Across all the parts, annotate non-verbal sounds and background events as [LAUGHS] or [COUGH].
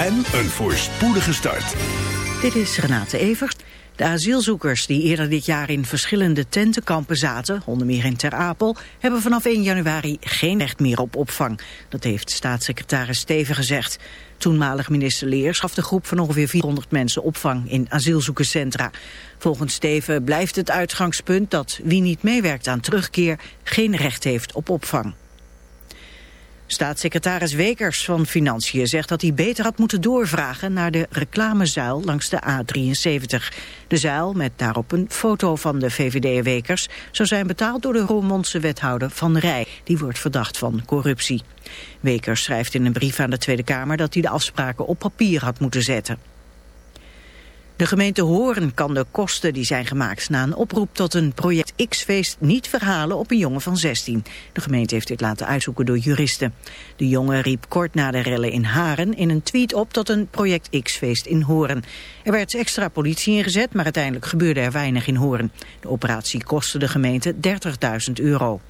en een voorspoedige start. Dit is Renate Evers. De asielzoekers die eerder dit jaar in verschillende tentenkampen zaten, onder meer in Ter Apel, hebben vanaf 1 januari geen recht meer op opvang. Dat heeft staatssecretaris Steven gezegd. Toenmalig minister Leers gaf de groep van ongeveer 400 mensen opvang in asielzoekerscentra. Volgens Steven blijft het uitgangspunt dat wie niet meewerkt aan terugkeer geen recht heeft op opvang. Staatssecretaris Wekers van Financiën zegt dat hij beter had moeten doorvragen naar de reclamezuil langs de A73. De zuil, met daarop een foto van de VVD Wekers, zou zijn betaald door de Roermondse wethouder Van Rij. Die wordt verdacht van corruptie. Wekers schrijft in een brief aan de Tweede Kamer dat hij de afspraken op papier had moeten zetten. De gemeente Horen kan de kosten die zijn gemaakt na een oproep tot een project X-feest niet verhalen op een jongen van 16. De gemeente heeft dit laten uitzoeken door juristen. De jongen riep kort na de rellen in Haren in een tweet op tot een project X-feest in Horen. Er werd extra politie ingezet, maar uiteindelijk gebeurde er weinig in Horen. De operatie kostte de gemeente 30.000 euro.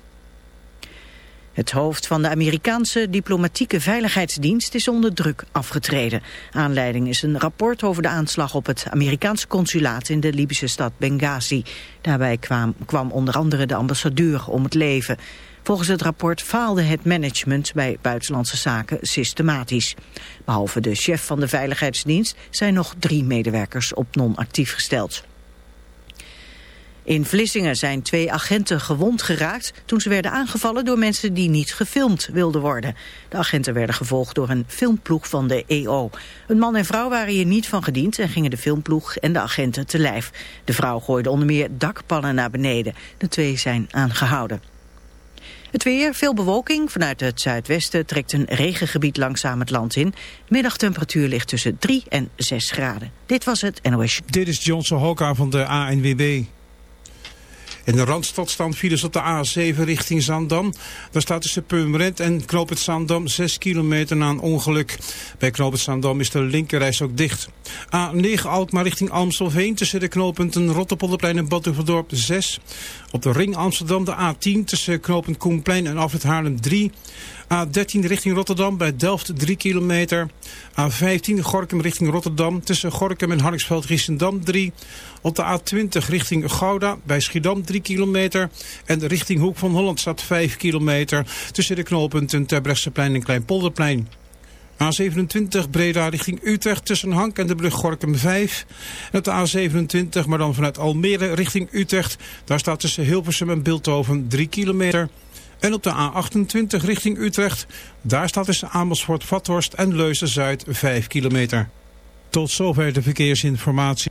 Het hoofd van de Amerikaanse diplomatieke veiligheidsdienst is onder druk afgetreden. Aanleiding is een rapport over de aanslag op het Amerikaanse consulaat in de Libische stad Benghazi. Daarbij kwam, kwam onder andere de ambassadeur om het leven. Volgens het rapport faalde het management bij buitenlandse zaken systematisch. Behalve de chef van de veiligheidsdienst zijn nog drie medewerkers op non-actief gesteld. In Vlissingen zijn twee agenten gewond geraakt toen ze werden aangevallen door mensen die niet gefilmd wilden worden. De agenten werden gevolgd door een filmploeg van de EO. Een man en vrouw waren hier niet van gediend en gingen de filmploeg en de agenten te lijf. De vrouw gooide onder meer dakpannen naar beneden. De twee zijn aangehouden. Het weer, veel bewolking. Vanuit het zuidwesten trekt een regengebied langzaam het land in. Middagtemperatuur ligt tussen 3 en 6 graden. Dit was het NOS. Dit is Johnson Hoka van de ANWB. In de Randstad staan files op de A7 richting Zandam. Daar staat tussen Purmerend en Knoop het Zandam 6 kilometer na een ongeluk. Bij Knoop Zandam is de linkerreis ook dicht. A9 Alkmaar richting Amstelveen tussen de knooppunten Rotterpolderplein en Badhoevedorp 6. Op de ring Amsterdam de A10 tussen knooppunt Koenplein en Afrit Haarlem 3. A13 richting Rotterdam bij Delft 3 kilometer. A15 Gorkum richting Rotterdam tussen Gorkum en Harningsveld Giessendam 3. Op de A20 richting Gouda bij Schiedam 3 kilometer. En richting Hoek van Holland staat 5 kilometer tussen de knooppunten Terbrechtseplein en Kleinpolderplein. A27 Breda richting Utrecht tussen Hank en de brug Gorkum 5. En op de A27, maar dan vanuit Almere richting Utrecht. Daar staat tussen Hilversum en Bilthoven 3 kilometer. En op de A28 richting Utrecht, daar staat tussen Amersfoort, Vathorst en Leusden-Zuid 5 kilometer. Tot zover de verkeersinformatie.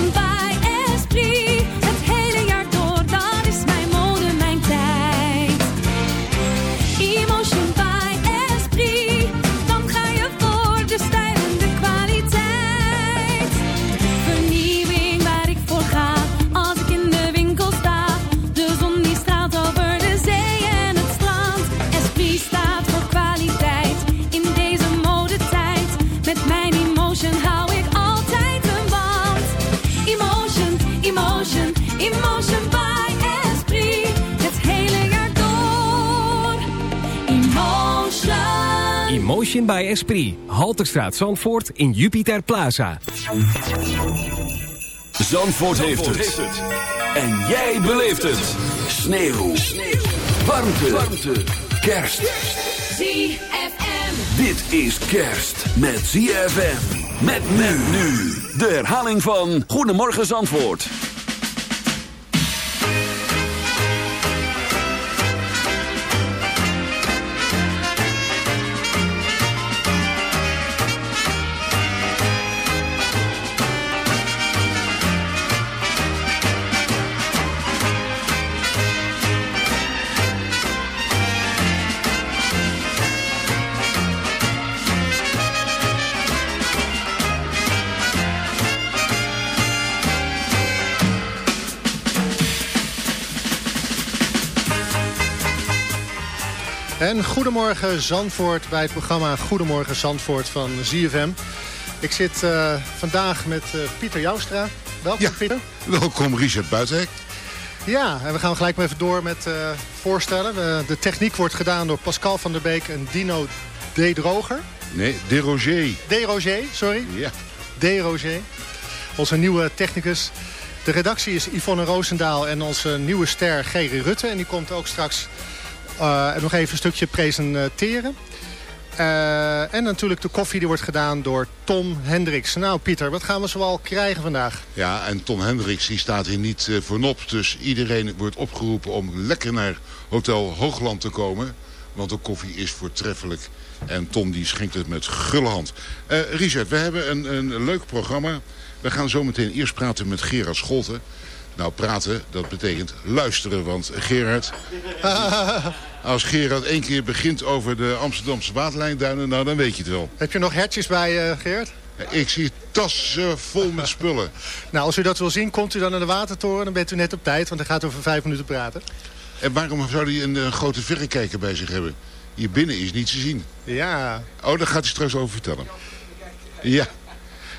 By Esprit. Halterstraat Zandvoort in Jupiter Plaza. Zandvoort, heeft, het. En jij beleeft het. Sneeuw. Sneeuw. Warmte. Warmte. Kerst. ZFM. Dit is kerst met ZFM. Met men nu. De herhaling van Goedemorgen Zandvoort. En goedemorgen Zandvoort bij het programma Goedemorgen Zandvoort van ZFM. Ik zit eh, vandaag met eh, Pieter Joustra. Welkom Pieter. Welkom Richard Buitenhek. Ja, en we gaan gelijk maar even door met eh, voorstellen. De techniek wordt gedaan door Pascal van der Beek en Dino D. Droger. Nee, De Roger. D. Roger, sorry. Ja. D. Roger. Onze nieuwe technicus. De redactie is Yvonne Roosendaal en onze nieuwe ster Gerry Rutte. En die komt ook straks nog even een stukje presenteren. Eh, en natuurlijk de koffie die wordt gedaan door Tom Hendricks. Nou Pieter, wat gaan we zoal krijgen vandaag? Ja, en Tom Hendricks die staat hier niet eh, voor nop. Dus iedereen wordt opgeroepen om lekker naar Hotel Hoogland te komen. Want de koffie is voortreffelijk. En Tom die schenkt het met gulle hand. Eh, Richard, we hebben een, een leuk programma. We gaan zo meteen eerst praten met Gerard Scholten. Nou, praten, dat betekent luisteren. Want Gerard... Als Gerard één keer begint over de Amsterdamse waterlijnduinen... nou, dan weet je het wel. Heb je nog hertjes bij, eh Geert? Ik zie tassen vol met spullen. [LAUGHS] Nou, als u dat wil zien, komt u dan naar de Watertoren. Dan bent u net op tijd, want dan gaat u over vijf minuten praten. En waarom zou hij een, eh, grote verrekijker bij zich hebben? Hier binnen is niet te zien. Ja. Oh, daar gaat hij straks over vertellen. Ja.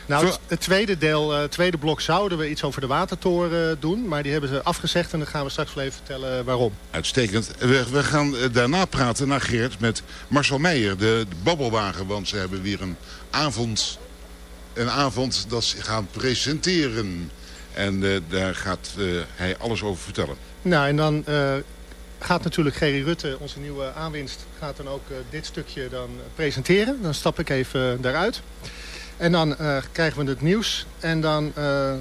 Nou, het, het tweede deel, eh, het tweede blok zouden we iets over de Watertoren eh, doen. Maar die hebben ze afgezegd en dan gaan we straks wel even vertellen waarom. Uitstekend. We, we gaan eh, daarna praten, naar Geert, met Marcel Meijer, de, de babbelwagen. Want ze hebben weer een avond, een avond dat ze gaan presenteren. En eh, daar gaat eh, hij alles over vertellen. Nou, en dan eh, gaat natuurlijk Gerry Rutte, onze nieuwe aanwinst, gaat dan ook eh, dit stukje dan presenteren. Dan stap ik even eh, daaruit. En dan eh, krijgen we het nieuws. En dan eh,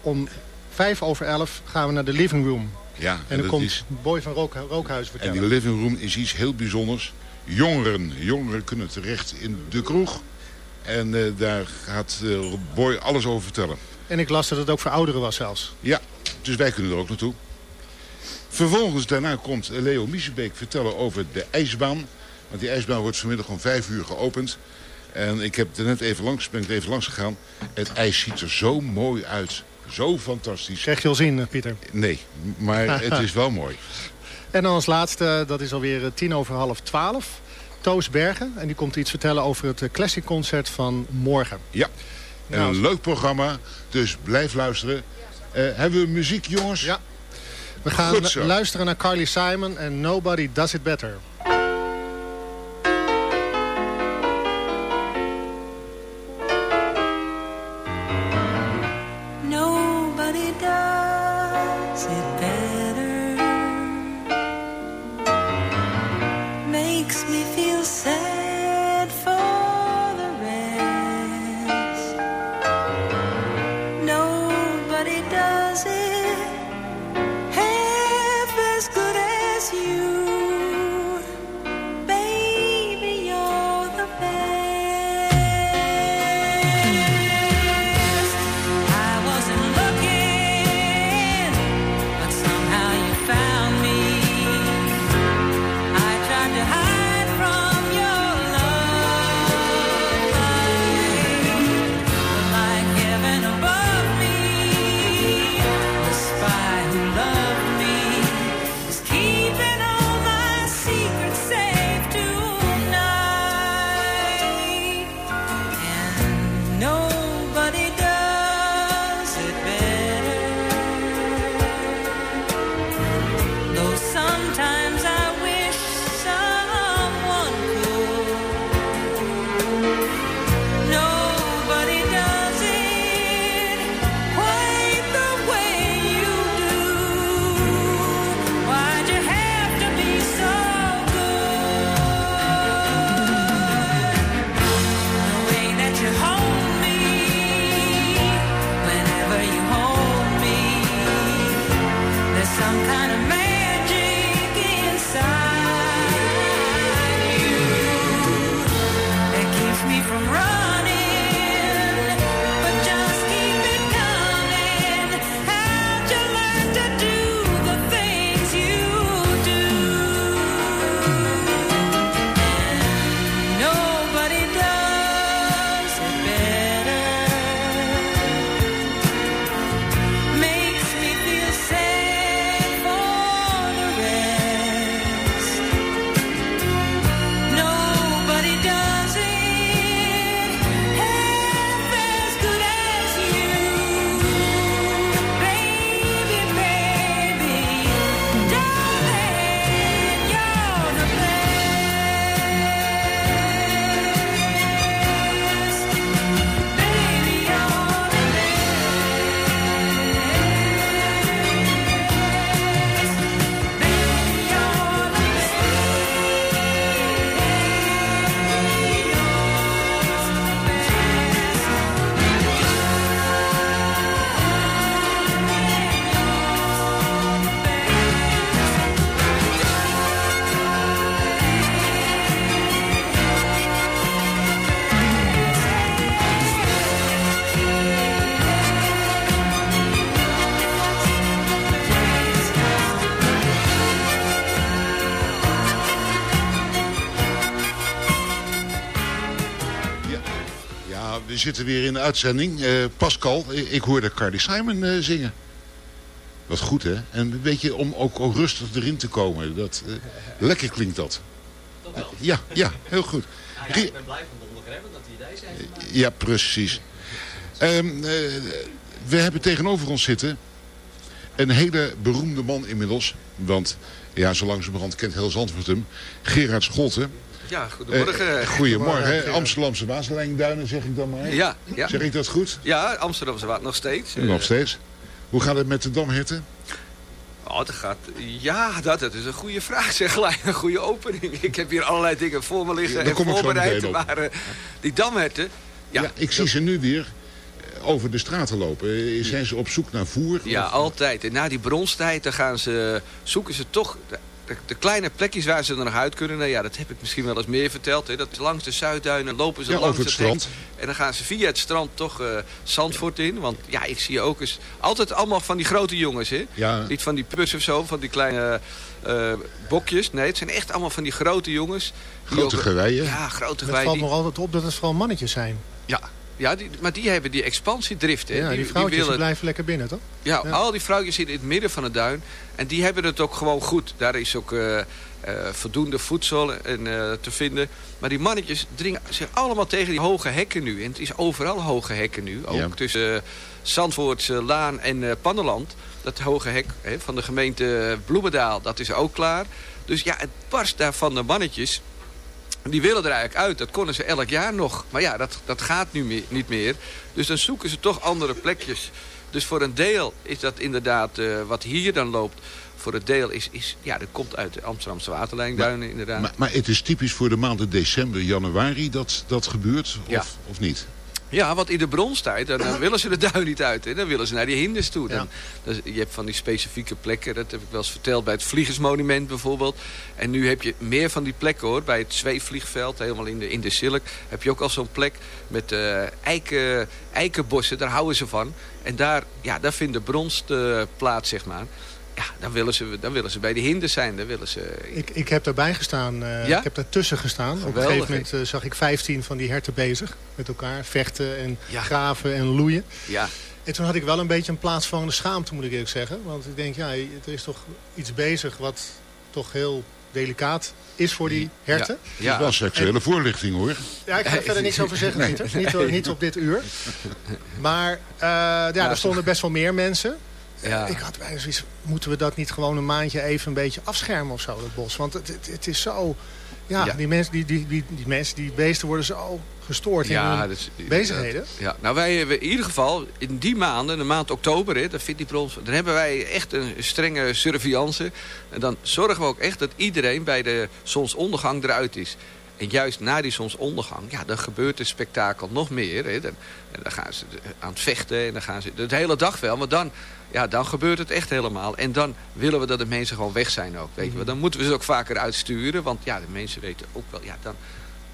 om vijf over elf gaan we naar de living room. Ja, En dan dat komt is- Boy van Rook, Rookhuis En vertellen. die living room is iets heel bijzonders. Jongeren, jongeren kunnen terecht in de kroeg. En eh, daar gaat Boy alles over vertellen. En ik las dat het ook voor ouderen was zelfs. Ja, dus wij kunnen er ook naartoe. Vervolgens daarna komt Leo Miesebeek vertellen over de ijsbaan. Want die ijsbaan wordt vanmiddag om vijf uur geopend. En ik heb er net even langs, ben ik er even langs gegaan. Het ijs ziet er zo mooi uit. Zo fantastisch. Krijg je al zin, Pieter? Nee, maar [LAUGHS] het is wel mooi. En dan als laatste, dat is alweer eh, tien over half twaalf. Toos Bergen. En die komt iets vertellen over het eh, Classic Concert van morgen. Ja, en Nou, een leuk programma. Dus blijf luisteren. Eh, hebben we muziek, jongens? Ja. We gaan luisteren naar Carly Simon en Nobody Does It Better. Nobody does it better. Zitten weer in de uitzending. Eh, Pascal, ik, hoorde Carly Simon eh, zingen. Wat goed, hè? En een beetje om ook, ook rustig erin te komen. Dat, eh, lekker klinkt dat. Ja, ja, heel goed. Rie- ik ben blij van de ondergremmen dat hij deze heeft gemaakt. Ja, precies. Ehm, eh, we hebben tegenover ons zitten een hele beroemde man inmiddels. Want ja, zo langzamerhand kent heel Zandvoort hem. Gerard Scholten. Ja, goedemorgen. Eh, goedemorgen. hè. Amsterdamse Waaslijnduinen zeg ik dan maar. Ja, ja. Zeg ik dat goed? Ja, Amsterdamse Waard nog steeds. Eh, Nog steeds. Hoe gaat het met de damherten? Oh, dat gaat... Ja, dat, dat is een goede vraag. Zeg gelijk [LAUGHS] een goede opening. Ik heb hier allerlei dingen voor me liggen Ja, en voorbereid. Maar eh, die damherten... Ja, ik zie ze nu weer eh, over de straten lopen. Eh, Zijn ze op zoek naar voer? Ja, Of- altijd. En na die bronstijd dan gaan ze, zoeken ze toch de, kleine plekjes waar ze er nog uit kunnen. Nou ja, dat heb ik misschien wel eens meer verteld. Hè. Dat langs de Zuidduinen lopen ze Ja, langs over het hek. strand. En dan gaan ze via het strand toch eh, Zandvoort in. Want ja, ik zie ook eens... Altijd allemaal van die grote jongens, hè? Ja. Niet van die pus of zo, van die kleine eh, bokjes. Nee, het zijn echt allemaal van die grote jongens. Grote geweien. Ja, grote Het geweien. valt die- me altijd op dat het vooral mannetjes zijn. Ja, ja die, maar die hebben die expansiedrift. Hè. Ja, die, vrouwtjes die willen, blijven lekker binnen, toch? ja, Ja. al die vrouwtjes zitten in het midden van het duin. En die hebben het ook gewoon goed. Daar is ook eh, eh, voldoende voedsel en, eh, te vinden. Maar die mannetjes dringen zich allemaal tegen die hoge hekken nu. En het is overal hoge hekken nu. Ook Ja. tussen uh, Zandvoortse Laan en eh Pannenland. Dat hoge hek hè, van de gemeente Bloemendaal, dat is ook klaar. Dus ja, het barst daar van de mannetjes. Die willen er eigenlijk uit. Dat konden ze elk jaar nog. Maar ja, dat, dat gaat nu niet meer. Dus dan zoeken ze toch andere plekjes. Dus voor een deel is dat inderdaad eh, wat hier dan loopt. Voor het deel is, is ja, dat komt uit de Amsterdamse waterlijnduinen inderdaad. Maar, maar het is typisch voor de maanden december, januari dat dat gebeurt? Of, Ja. of niet? Ja, want in de bronstijd, dan, dan willen ze de duin niet uit. Hè. Dan willen ze naar die hinders toe. Dan, dan- je hebt van die specifieke plekken, dat heb ik wel eens verteld... bij het Vliegersmonument bijvoorbeeld. En nu heb je meer van die plekken hoor. Bij het Zweefvliegveld, helemaal in de, in de Silk... heb je ook al zo'n plek met eh, eiken, eikenbossen. Daar houden ze van. En daar, ja, daar vindt de bronst eh, plaats, zeg maar. Ja, dan willen, ze, dan willen ze bij de hinders zijn. Dan willen ze... Ik, ik heb daarbij gestaan. eh, Ja? Ik heb daartussen gestaan. Op een gegeven moment eh, zag ik 15 van die herten bezig met elkaar. Vechten en Ja. graven en loeien. Ja, En toen had ik wel een beetje een plaatsvangende schaamte, moet ik eerlijk zeggen. Want ik denk, ja, er is toch iets bezig wat toch heel delicaat is voor die herten. Dat is wel seksuele voorlichting hoor. Ja, ik ga er verder niks over zeggen, Pieter. Niet, o- niet op dit uur. Maar eh, ja, er stonden best wel meer mensen. Ja. Ik had bijna zoiets, moeten we dat niet gewoon een maandje even een beetje afschermen of zo, dat bos? Want het, het, het is zo... Ja, Ja. Die, mensen, die, die, die, die mensen, die beesten worden zo gestoord in hun bezigheden. dat- ja, nou wij hebben in ieder geval in die maanden, de maand oktober, hè, dat vindt die brons, dan hebben wij echt een strenge surveillance. En dan zorgen we ook echt dat iedereen bij de zonsondergang eruit is. En juist na die zonsondergang, ja, dan gebeurt het spektakel nog meer. Hè. Dan, en dan gaan ze aan het vechten en dan gaan ze de hele dag wel. Maar dan, ja, dan gebeurt het echt helemaal. En dan willen we dat de mensen gewoon weg zijn ook. Weet je wel. Dan moeten we ze ook vaker uitsturen. Want ja, de mensen weten ook wel, ja, dan,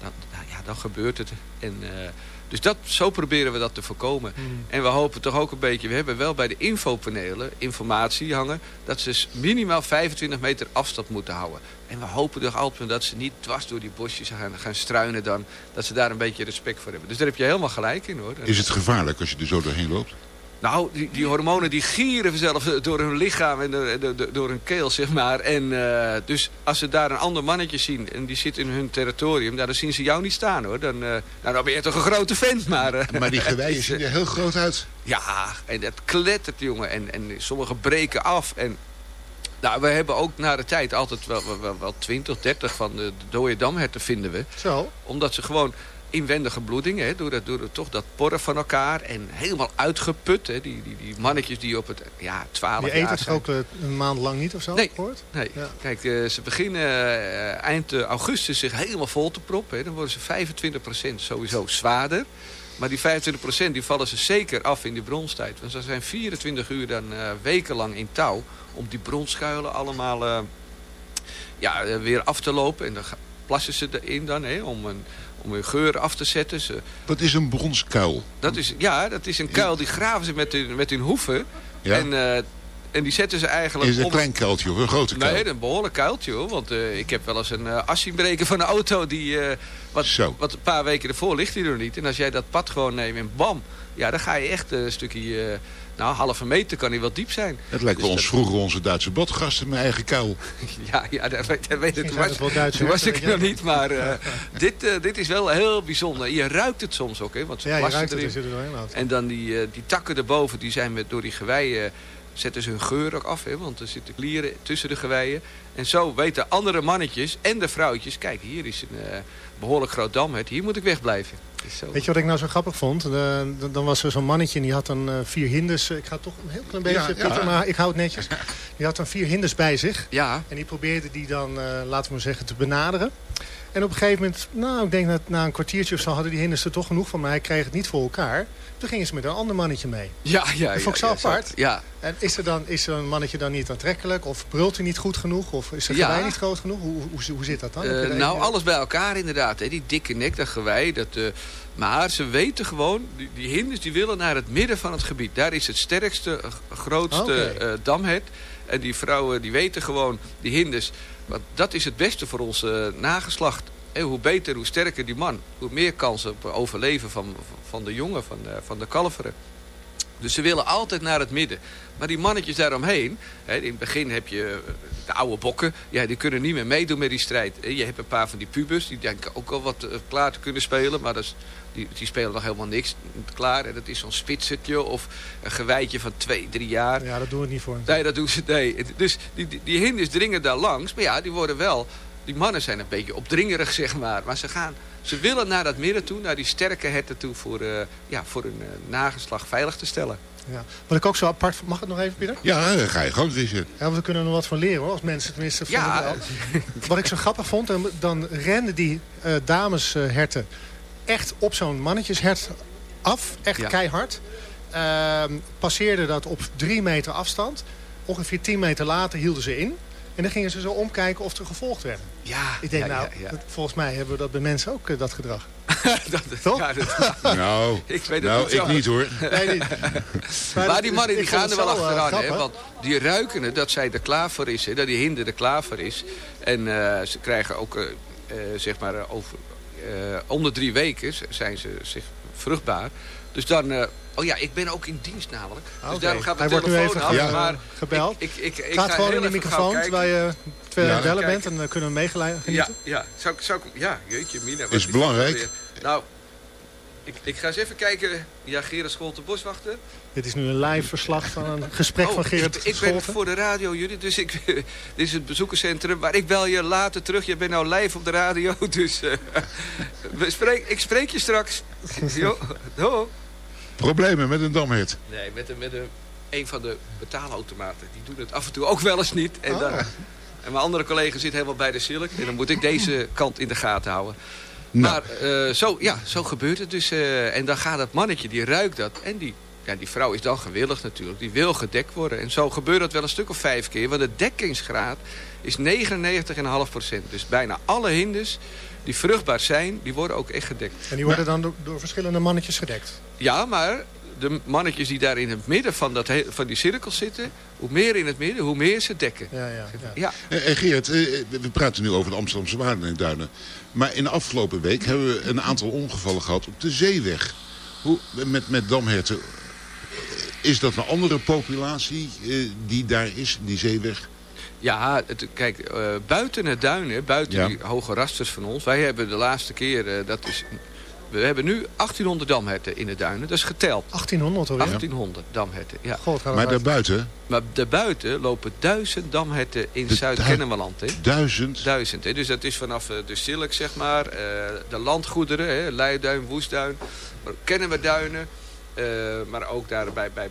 dan, nou ja, dan gebeurt het. En, eh, dus dat, zo proberen we dat te voorkomen. En we hopen toch ook een beetje... We hebben wel bij de infopanelen informatie hangen... dat ze minimaal 25 meter afstand moeten houden. En we hopen toch altijd dat ze niet dwars door die bosjes gaan, gaan struinen dan. Dat ze daar een beetje respect voor hebben. Dus daar heb je helemaal gelijk in hoor. Is het gevaarlijk als je er zo doorheen loopt? Nou, die, die hormonen die gieren vanzelf door hun lichaam en door, door, door hun keel, zeg maar. En eh, dus als ze daar een ander mannetje zien en die zit in hun territorium, nou, dan zien ze jou niet staan hoor. Dan, eh, nou, dan ben je toch een grote vent, maar... eh, Maar die geweien [LAUGHS] zien er heel groot uit. Ja, en dat klettert, jongen. En, en sommige breken af. En nou, we hebben ook na de tijd altijd wel, wel, wel, wel 20, 30 van de, de dode damherten vinden we. Zo. Omdat ze gewoon inwendige bloeding, hè, door, dat, door toch dat porren van elkaar en helemaal uitgeput. Hè, die, die, die mannetjes die op het ja, 12 Die jaar eten het zijn. ook eh, een maand lang niet of zo, Nee. gehoord? Nee, Ja. kijk, eh, ze beginnen eh, eind augustus zich helemaal vol te proppen. Hè. Dan worden ze 25% sowieso zwaarder. Maar die 25% die vallen ze zeker af in die bronstijd. Want ze zijn 24 uur dan wekenlang in touw om die bronschuilen allemaal ja, weer af te lopen. En dan plassen ze erin dan hè, om, een, om hun geur af te zetten. Ze, Wat is een bronskuil? dat is, ja, dat is een kuil. Die graven ze met hun, met hun hoeven. Ja. En eh, En die zetten ze eigenlijk... Is het een klein kuiltje of een grote kuil? Nee, een behoorlijk kuiltje hoor. Want eh, ik heb wel eens een eh as zien breken van een auto die... wat, wat een paar weken ervoor ligt hij er niet. En als jij dat pad gewoon neemt en bam. Ja, dan ga je echt een stukje... nou, halve meter kan hij wel diep zijn. Het lijkt wel Dus ons vroeger onze Duitse badgasten mijn eigen kuil. [LAUGHS] Ja, ja dat weet, dat weet Toen was, het wel Duitse toen was ik nog niet, maar eh, [LAUGHS] dit, eh, dit is wel heel bijzonder. Je ruikt het soms ook, hè? Want Ja, je ruikt het, erin. er er doorheen. En dan die, eh, die takken erboven, die zijn met, door die geweien... zetten ze hun geur ook af, hè? want er zitten klieren tussen de geweien. En zo weten andere mannetjes en de vrouwtjes... kijk, hier is een eh, behoorlijk groot damhert, hier moet ik wegblijven. Dus zo. Weet je wat ik nou zo grappig vond? De- de- dan was er zo'n mannetje en die had dan eh, vier hinders. Ik ga toch een heel klein beetje, Ja, ja. Pieter, maar ik hou het netjes. Die had dan vier hinders bij zich. Ja. En die probeerde die dan, eh, laten we maar zeggen, te benaderen. En op een gegeven moment, nou, ik denk dat na een kwartiertje of zo... hadden die hinders er toch genoeg van, maar hij kreeg het niet voor elkaar. Toen gingen ze met een ander mannetje mee. Ja, ja, Dat vond ik zo ja, apart. ja. En is er dan is er een mannetje dan niet aantrekkelijk? Of brult hij niet goed genoeg? Of is zijn Ja. gewei niet groot genoeg? Hoe, hoe, hoe zit dat dan? Eh, nou, even- alles bij elkaar inderdaad. Hè. Die dikke nek, dat gewei. Dat, eh, maar ze weten gewoon, die, die hinders die willen naar het midden van het gebied. Daar is het sterkste, eh, grootste Oké. eh, damhert. En die vrouwen die weten gewoon, die hinders... Want dat is het beste voor ons eh, nageslacht. Hoe beter, hoe sterker die man. Hoe meer kans op overleven van, van de jongen, van de, van de kalveren. Dus ze willen altijd naar het midden. Maar die mannetjes daaromheen, hè, in het begin heb je eh, de oude bokken, ja, die kunnen niet meer meedoen met die strijd. Eh, Je hebt een paar van die pubers, die denken ook al wat eh, klaar te kunnen spelen, maar dat is, die, die spelen nog helemaal niks klaar. En dat is zo'n spitsertje of een geweitje van twee, drie jaar. Ja, dat doen we niet voor. Nee, dat doen ze, nee. Dus die, die, die hinders dringen daar langs, maar ja, die worden wel... Die mannen zijn een beetje opdringerig, zeg maar. Maar ze gaan... Ze willen naar dat midden toe, naar die sterke herten toe... voor, eh, ja, voor hun eh, nageslag veilig te stellen. Ja. Wat ik ook zo apart vond... Mag het nog even, Pieter? Ja, dan ga je. Ja, want we kunnen er nog wat van leren hoor, als mensen tenminste van Ja. Wat ik zo grappig vond, dan, dan renden die eh damesherten echt op zo'n mannetjeshert af. Echt Ja. keihard. Ehm passeerde dat op drie meter afstand. Ongeveer tien meter later hielden ze in. En dan gingen ze zo omkijken of er gevolgd werden. Ja, Ik denk ja, nou, ja, ja. dat- volgens mij hebben we dat bij mensen ook, eh, dat gedrag. [LAUGHS] dat, Toch? Ja, dat, [LAUGHS] Nou, [LAUGHS] ik weet het nou niet ik niet hoor. Nee, niet. Maar, die mannen die gaan er wel eh, achteraan. hè, want die ruiken het dat zij er klaar voor is. Hè, dat die hinder er klaar voor is. En eh, ze krijgen ook, zeg maar, over, eh, de drie weken zijn ze zich vruchtbaar. Dus dan... eh, oh ja, ik ben ook in dienst namelijk. Dus daarom gaat Hij mijn wordt nu telefoon even af. ge- maar gebeld. Ik, ik, ik, ik Gaat ga gewoon in de microfoon terwijl je, Ja. het bellen bent. En dan kunnen we meegeleiden. Ja, ja. Zou, ik- zou ik... Ja, jeetje, Mina. wat Is belangrijk. Nou, ik, ik ga eens even kijken. Ja, Gerard Scholte Boswachter. Dit is nu een live verslag van een [LAUGHS] gesprek van Gerard Oh, ik, ik ben voor de radio, jullie. Dus ik, [LAUGHS] dit is het bezoekerscentrum. Maar ik bel je later terug. Je bent nou live op de radio. [LAUGHS] Dus eh, we spreek, ik spreek je straks. Jo, ho. Problemen met een damhert. Nee, met, een, met een, een van de betaalautomaten. Die doen het af en toe ook wel eens niet. En, dan, Ah. en mijn andere collega zit helemaal bij de Silk. En dan moet ik deze [LAUGHS] kant in de gaten houden. Nou. Maar eh, zo, ja, zo gebeurt het dus. eh, en dan gaat dat mannetje, die ruikt dat. En die, ja, die vrouw is dan gewillig natuurlijk. Die wil gedekt worden. En zo gebeurt dat wel een stuk of vijf keer. Want de dekkingsgraad is 99,5% Dus bijna alle hinders die vruchtbaar zijn, die worden ook echt gedekt. En die worden dan door, door verschillende mannetjes gedekt. Ja, maar de mannetjes die daar in het midden van, dat he- van die cirkels zitten... hoe meer in het midden, hoe meer ze dekken. Ja, ja, ja. Ja, Eh, eh, Geert, eh, we praten nu over de Amsterdamse Waarden en Duinen. Maar in de afgelopen week hebben we een aantal ongevallen gehad op de zeeweg. Hoe, met, met damherten. Eh, Is dat een andere populatie eh, die daar is, die zeeweg? ja het, kijk, eh, buiten het duinen, buiten Ja. die hoge rasters van ons... wij hebben de laatste keer, eh, dat is... We hebben nu 1800 damherten in de duinen. Dat is geteld. 1800 hoor. 1800 damherten, ja. God, Maar daarbuiten, Maar daarbuiten lopen duizend damherten in Zuid-Kennemerland. hè. duizend. Duizend. Hè? Dus dat is vanaf de Silk, zeg maar. eh, de landgoederen, hè? Leiduin, Woestduin. Kennemerduinen. Eh maar ook daar bij, bij.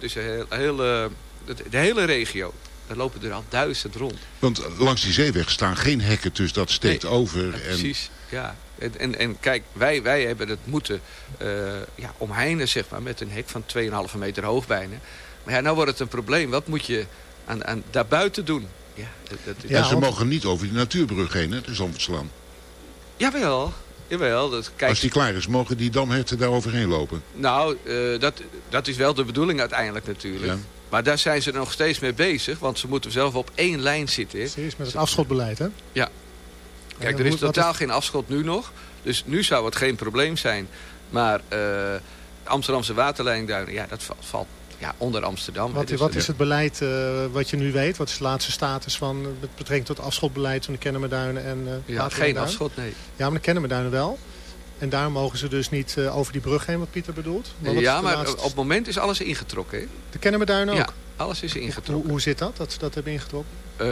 Dus de hele, hele, de, de hele regio. Daar lopen er al duizend rond. Want langs die zeeweg staan geen hekken, dus dat steekt over. En, Precies, ja. En, en, en kijk, wij, wij hebben het moeten eh, ja, omheinen, zeg maar, met een hek van 2,5 meter hoog bijna. Maar ja, nou wordt het een probleem. Wat moet je aan, aan, daarbuiten doen? Ja, dat, dat, en Ja, ze want- mogen niet over die natuurbrug heen, hè, de Zandvoortslaan. Jawel, jawel. Dat, kijk, Als die klaar is, mogen die damherten daar overheen lopen. Nou, eh, dat, dat is wel de bedoeling uiteindelijk natuurlijk. Ja. Maar daar zijn ze nog steeds mee bezig. Want ze moeten zelf op één lijn zitten. Precies, met het afschotbeleid, hè? Ja. Kijk, er is totaal geen afschot nu nog. Dus nu zou het geen probleem zijn. Maar eh Amsterdamse waterlijnduinen, ja, dat valt, valt ja, onder Amsterdam. Wat. Dus wat is het beleid eh, wat je nu weet? Wat is de laatste status van met betrekking tot afschotbeleid van de Kennemerduinen en eh Ja, geen afschot, nee. Ja, maar de Kennemerduinen wel. En daar mogen ze dus niet eh, over die brug heen, wat Pieter bedoelt. Maar wat is Ja, maar laatste- op het moment is alles ingetrokken. Hè? De Kennemerduinen ook? Ja, alles is ingetrokken. Hoe, hoe zit dat, dat ze dat hebben ingetrokken? Eh,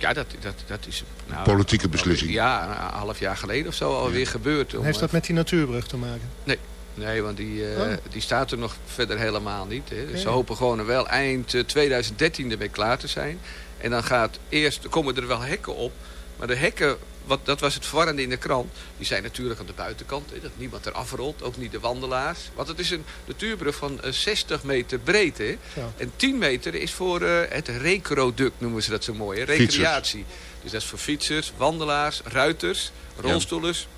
ja, dat, dat, dat is... Nou, Politieke beslissing. Ja, een half jaar geleden of zo alweer gebeurd. om, Heeft dat met die natuurbrug te maken? Nee, nee want die, eh, Oh. die staat er nog verder helemaal niet. Hè. Ze hopen gewoon er wel eind eh, 2013 ermee klaar te zijn. En dan gaat eerst, komen er wel hekken op. Maar de hekken, wat, dat was het verwarrende in de krant... die zijn natuurlijk aan de buitenkant. Hè, dat niemand er afrolt, ook niet de wandelaars. Want het is een natuurbrug van eh, 60 meter breed. Hè. Ja. En 10 meter is voor eh, het recroduct, noemen ze dat zo mooi. Hè. Fietsers. Recreatie. Dus dat is voor fietsers, wandelaars, ruiters, rolstoelers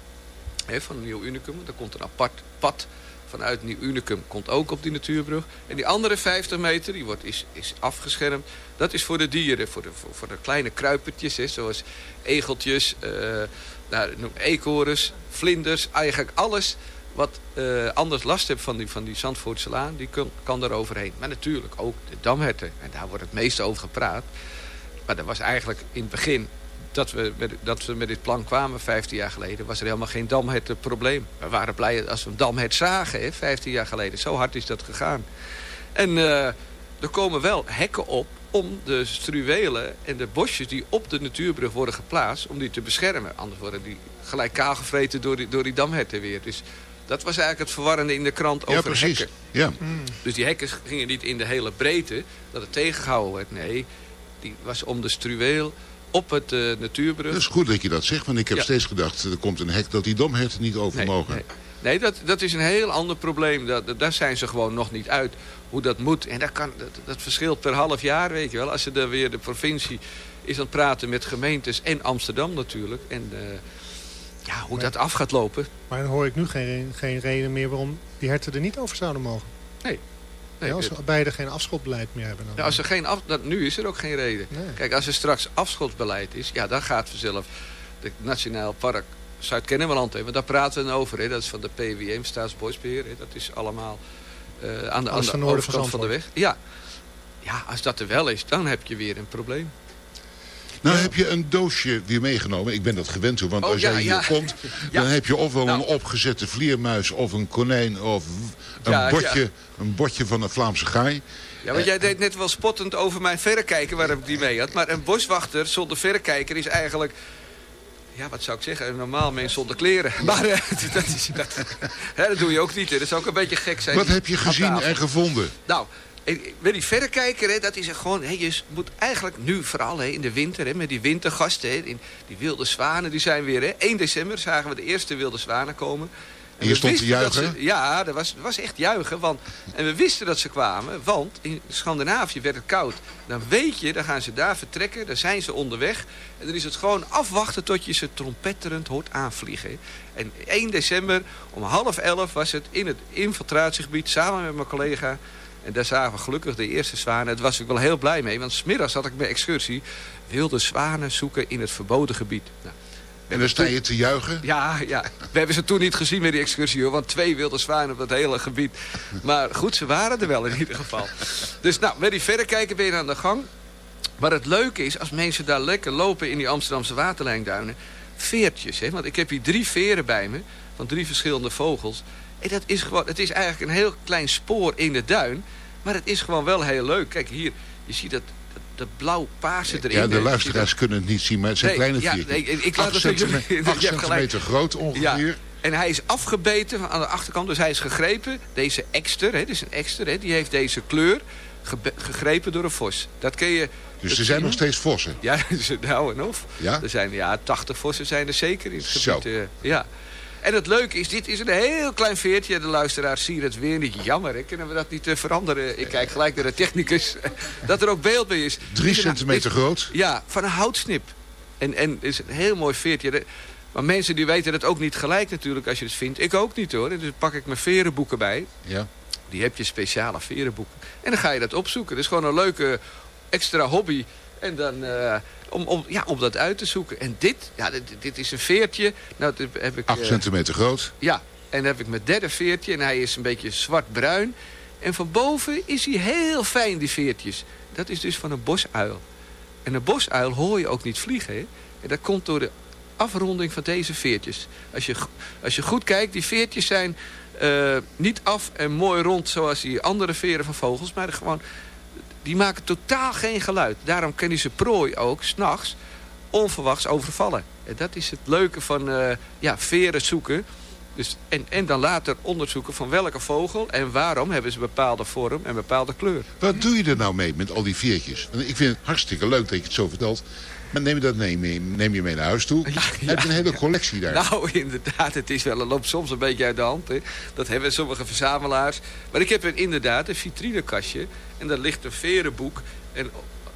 hè, van Nieuw Unicum. Daar komt een apart pad vanuit Nieuw Unicum. Komt ook op die natuurbrug. En die andere 50 meter, die wordt, is, is afgeschermd. Dat is voor de dieren, voor de, voor, de kleine kruipertjes. Hè, zoals egeltjes, eh nou, eekhoorns, vlinders. Eigenlijk alles wat eh, anders last heeft van die, van die Zandvoortse laan, die kan, kan er overheen. Maar natuurlijk ook de damherten. En daar wordt het meeste over gepraat. Maar dat was eigenlijk in het begin dat we, met, dat we met dit plan kwamen, 15 jaar geleden, was er helemaal geen damhertenprobleem. We waren blij als we een damhert zagen, hè, 15 jaar geleden. Zo hard is dat gegaan. En eh, er komen wel hekken op om de struwelen en de bosjes die op de natuurbrug worden geplaatst, om die te beschermen. Anders worden die gelijk kaalgevreten door die, door die damherten weer. Dus dat was eigenlijk het verwarrende in de krant Ja, over precies. hekken. Ja. Dus die hekken gingen niet in de hele breedte, dat het tegengehouden werd. Nee, die was om de struweel op het eh, natuurbrug. Dat is goed dat je dat zegt, want ik heb Ja. steeds gedacht... er komt een hek dat die domherten niet over Nee, mogen. nee. Nee, dat, dat is een heel ander probleem. Dat, dat- daar zijn ze gewoon nog niet uit hoe dat moet. En dat, kan, dat, dat verschilt per half jaar, weet je wel. Als ze dan weer de provincie is aan het praten met gemeentes en Amsterdam natuurlijk. En eh, ja, hoe dat af gaat lopen. Maar dan hoor ik nu geen, geen reden meer waarom die herten er niet over zouden mogen. Nee. Nee, Ja, als we beide geen afschotbeleid meer hebben. Dan Ja, als er geen af, dat, nu is er ook geen reden. Nee. Kijk, als er straks afschotbeleid is, ja, dan gaat vanzelf de Nationaal Park Zuid-Kennemerland hebben. Daar praten we over. Hè. Dat is van de PWM, Staatsbosbeheer. Hè. Dat is allemaal eh, aan de, aan de noorden van overkant van de weg. Ja. ja, als dat er wel is, dan heb je weer een probleem. Nou heb je een doosje weer meegenomen. Ik ben dat gewend hoor, want Oh, als jij hier komt... [LAUGHS] Dan heb je ofwel Nou. een opgezette vleermuis of een konijn... of een, bordje, een bordje van een Vlaamse gaai. Ja, want jij deed net wel spottend over mijn verrekijker waar ik die mee had. Maar een boswachter zonder verrekijker is eigenlijk... Ja, wat zou ik zeggen? Een normaal mens zonder kleren. [LAUGHS] Maar eh, [LAUGHS] dat, is, dat, hè, dat doe je ook niet. Hè. Dat zou ook een beetje gek zijn. Wat heb je gezien en gevonden? Nou, met die verrekijker, hè, dat is gewoon... Hè, je moet eigenlijk nu, vooral hè, in de winter, hè, met die wintergasten... Hè, in, die wilde zwanen, die zijn weer... Hè, 1 december zagen we de eerste wilde zwanen komen. En je stond te juichen? ze- ja, dat was, dat was echt juichen. Want, en we wisten dat ze kwamen, want in Scandinavië werd het koud. Dan weet je, dan gaan ze daar vertrekken, dan zijn ze onderweg. En dan is het gewoon afwachten tot je ze trompetterend hoort aanvliegen. En 1 december om half elf was het in het infiltratiegebied samen met mijn collega... En daar zagen we gelukkig de eerste zwanen. Daar was ik wel heel blij mee, want smiddags had ik mijn excursie... wilde zwanen zoeken in het verboden gebied. Nou, En dan sta je te juichen? ja, ja, we hebben ze toen niet gezien met die excursie hoor. Want twee wilde zwanen op dat hele gebied. Maar goed, ze waren er wel in ieder geval. Dus nou, met die verrekijker ben je aan de gang. Maar het leuke is, als mensen daar lekker lopen in die Amsterdamse waterlijnduinen... veertjes, hè. Want ik heb hier drie veren bij me, van drie verschillende vogels. En dat is gewoon, het is eigenlijk een heel klein spoor in de duin. Maar het is gewoon wel heel leuk. Kijk, hier, je ziet dat, dat, blauw-paarse erin. Ja, de luisteraars kunnen het niet zien, maar het zijn Nee, kleine ja, viertjes. nee, ik laat het centime- even- je [LAUGHS] acht hebt gelijk. centimeter groot ongeveer. Ja, en hij is afgebeten aan de achterkant, dus hij is gegrepen. Deze ekster, hè, dit is een ekster, hè, die heeft deze kleur gegrepen door een vos. Dat kun je... Dus er zijn nog steeds vossen. Ja, nou en of. Ja? Er zijn ja, 80 vossen zijn er zeker in het Zo. gebied. eh, ja. En het leuke is, dit is een heel klein veertje. De luisteraars zien het weer niet. Jammer, hè? kunnen we dat niet eh, veranderen? Ik kijk gelijk naar de technicus. [LAUGHS] dat er ook beeld bij is. Drie een- centimeter groot. Ja, van een houtsnip. En, en het is een heel mooi veertje. Maar mensen die weten het ook niet gelijk natuurlijk als je het vindt. Ik ook niet hoor. Dus pak ik mijn verenboeken bij. Ja. die heb je speciale verenboeken. En dan ga je dat opzoeken. Dat is gewoon een leuke extra hobby. En dan, eh, om, om, ja, om dat uit te zoeken. En dit, ja, dit, dit is een veertje. Nou, heb ik, 8 eh, centimeter groot. ja, en dan heb ik mijn derde veertje. En hij is een beetje zwart-bruin. En van boven is hij heel fijn, die veertjes. Dat is dus van een bosuil. En een bosuil hoor je ook niet vliegen. Hè? En dat komt door de afronding van deze veertjes. Als je, als je goed kijkt, die veertjes zijn eh, niet af en mooi rond... zoals die andere veren van vogels. Maar gewoon, die maken totaal geen geluid. Daarom die zijn prooi ook, s'nachts, onverwachts overvallen. En dat is het leuke van eh, ja, veren zoeken... Dus, en, en dan later onderzoeken van welke vogel en waarom hebben ze bepaalde vorm en bepaalde kleur. Wat doe je er nou mee met al die veertjes? Want ik vind het hartstikke leuk dat je het zo vertelt. Maar neem je dat mee, mee- neem je mee naar huis toe? [LAUGHS] Heb je een hele collectie daar? Nou, inderdaad, het is wel, het loopt soms een beetje uit de hand. Hè. Dat hebben sommige verzamelaars. Maar ik heb een, inderdaad een vitrinekastje. En daar ligt een verenboek. En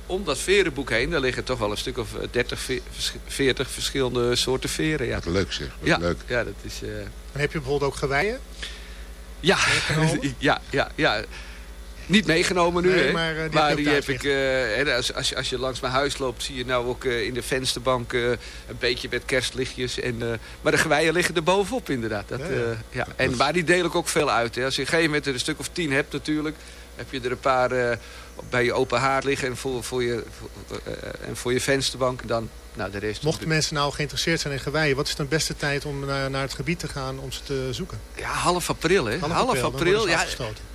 om dat verenboek heen, daar liggen toch wel een stuk of eh, 30, ve- vers- 40 verschillende soorten veren. Ja. Wat leuk zeg, wat ja, leuk. Ja, dat is... eh, En heb je bijvoorbeeld ook geweien? [LAUGHS] Ja, ja, ja, ja. Niet meegenomen nu, Nee, hè? maar, eh, die die heb ik... eh, als, als, je, als je langs mijn huis loopt, zie je nou ook eh, in de vensterbank een beetje met kerstlichtjes. En, maar de geweien liggen er bovenop, inderdaad. Dat, Ja, ja. En, maar die deel ik ook veel uit. Hè. Als je een gegeven moment er een stuk of tien hebt natuurlijk... heb je er een paar bij je open haard liggen en voor, voor, je, voor, en voor je vensterbank. Dan, nou, de rest... Mochten mensen nou geïnteresseerd zijn in geweien... wat is dan de beste tijd om naar, naar het gebied te gaan om ze te zoeken? Ja, half april, hè? Half Half, april, april, ja.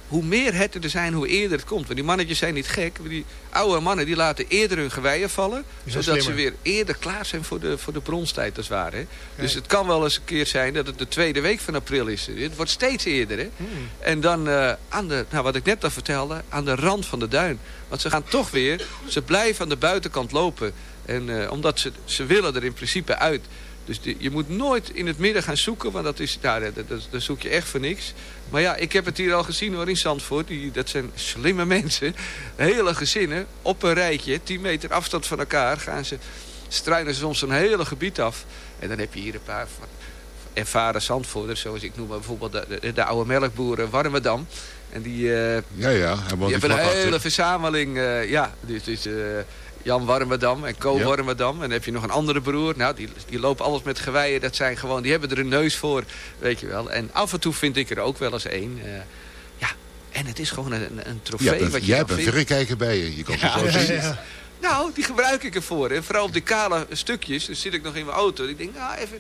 Hoe meer herten er zijn, hoe eerder het komt. Want die mannetjes zijn niet gek. Die oude mannen die laten eerder hun geweien vallen. Zodat ze weer eerder klaar zijn voor de, voor de bronstijd, als het ware. Hè? Dus het kan wel eens een keer zijn dat het de tweede week van april is. Het wordt steeds eerder. Hè? Hmm. En dan eh, aan de, nou, wat ik net al vertelde, aan de rand van de duin. Want ze gaan toch weer, ze blijven aan de buitenkant lopen. En eh, omdat ze, ze willen er in principe uit. Dus die- je moet nooit in het midden gaan zoeken, want dat is, nou, dat, dat, dat zoek je echt voor niks. Maar ja, ik heb het hier al gezien hoor, in Zandvoort. Die, dat zijn slimme [LAUGHS] mensen. Hele gezinnen, op een rijtje, 10 meter afstand van elkaar, gaan ze, struinen ze soms een hele gebied af. En dan heb je hier een paar van, ervaren Zandvoorters, zoals ik noem maar bijvoorbeeld de, de, de oude melkboeren Warmerdam. En die, eh, Ja, ja. Die hebben een hele verzameling. eh, ja, dus, dus eh, Jan Warmerdam en Co Ja. Warmerdam. En dan heb je nog een andere broer. Nou, die, die lopen alles met geweien. Dat zijn gewoon, die hebben er een neus voor, weet je wel. En af en toe vind ik er ook wel eens één. eh, ja, en het is gewoon een, een trofee bent, wat je jij hebt een verrekijker bij je. Je kan Ja, het zo zien. Nou, die gebruik ik ervoor. En vooral op die kale stukjes. Dan zit ik nog in mijn auto. Ik denk, nou, even,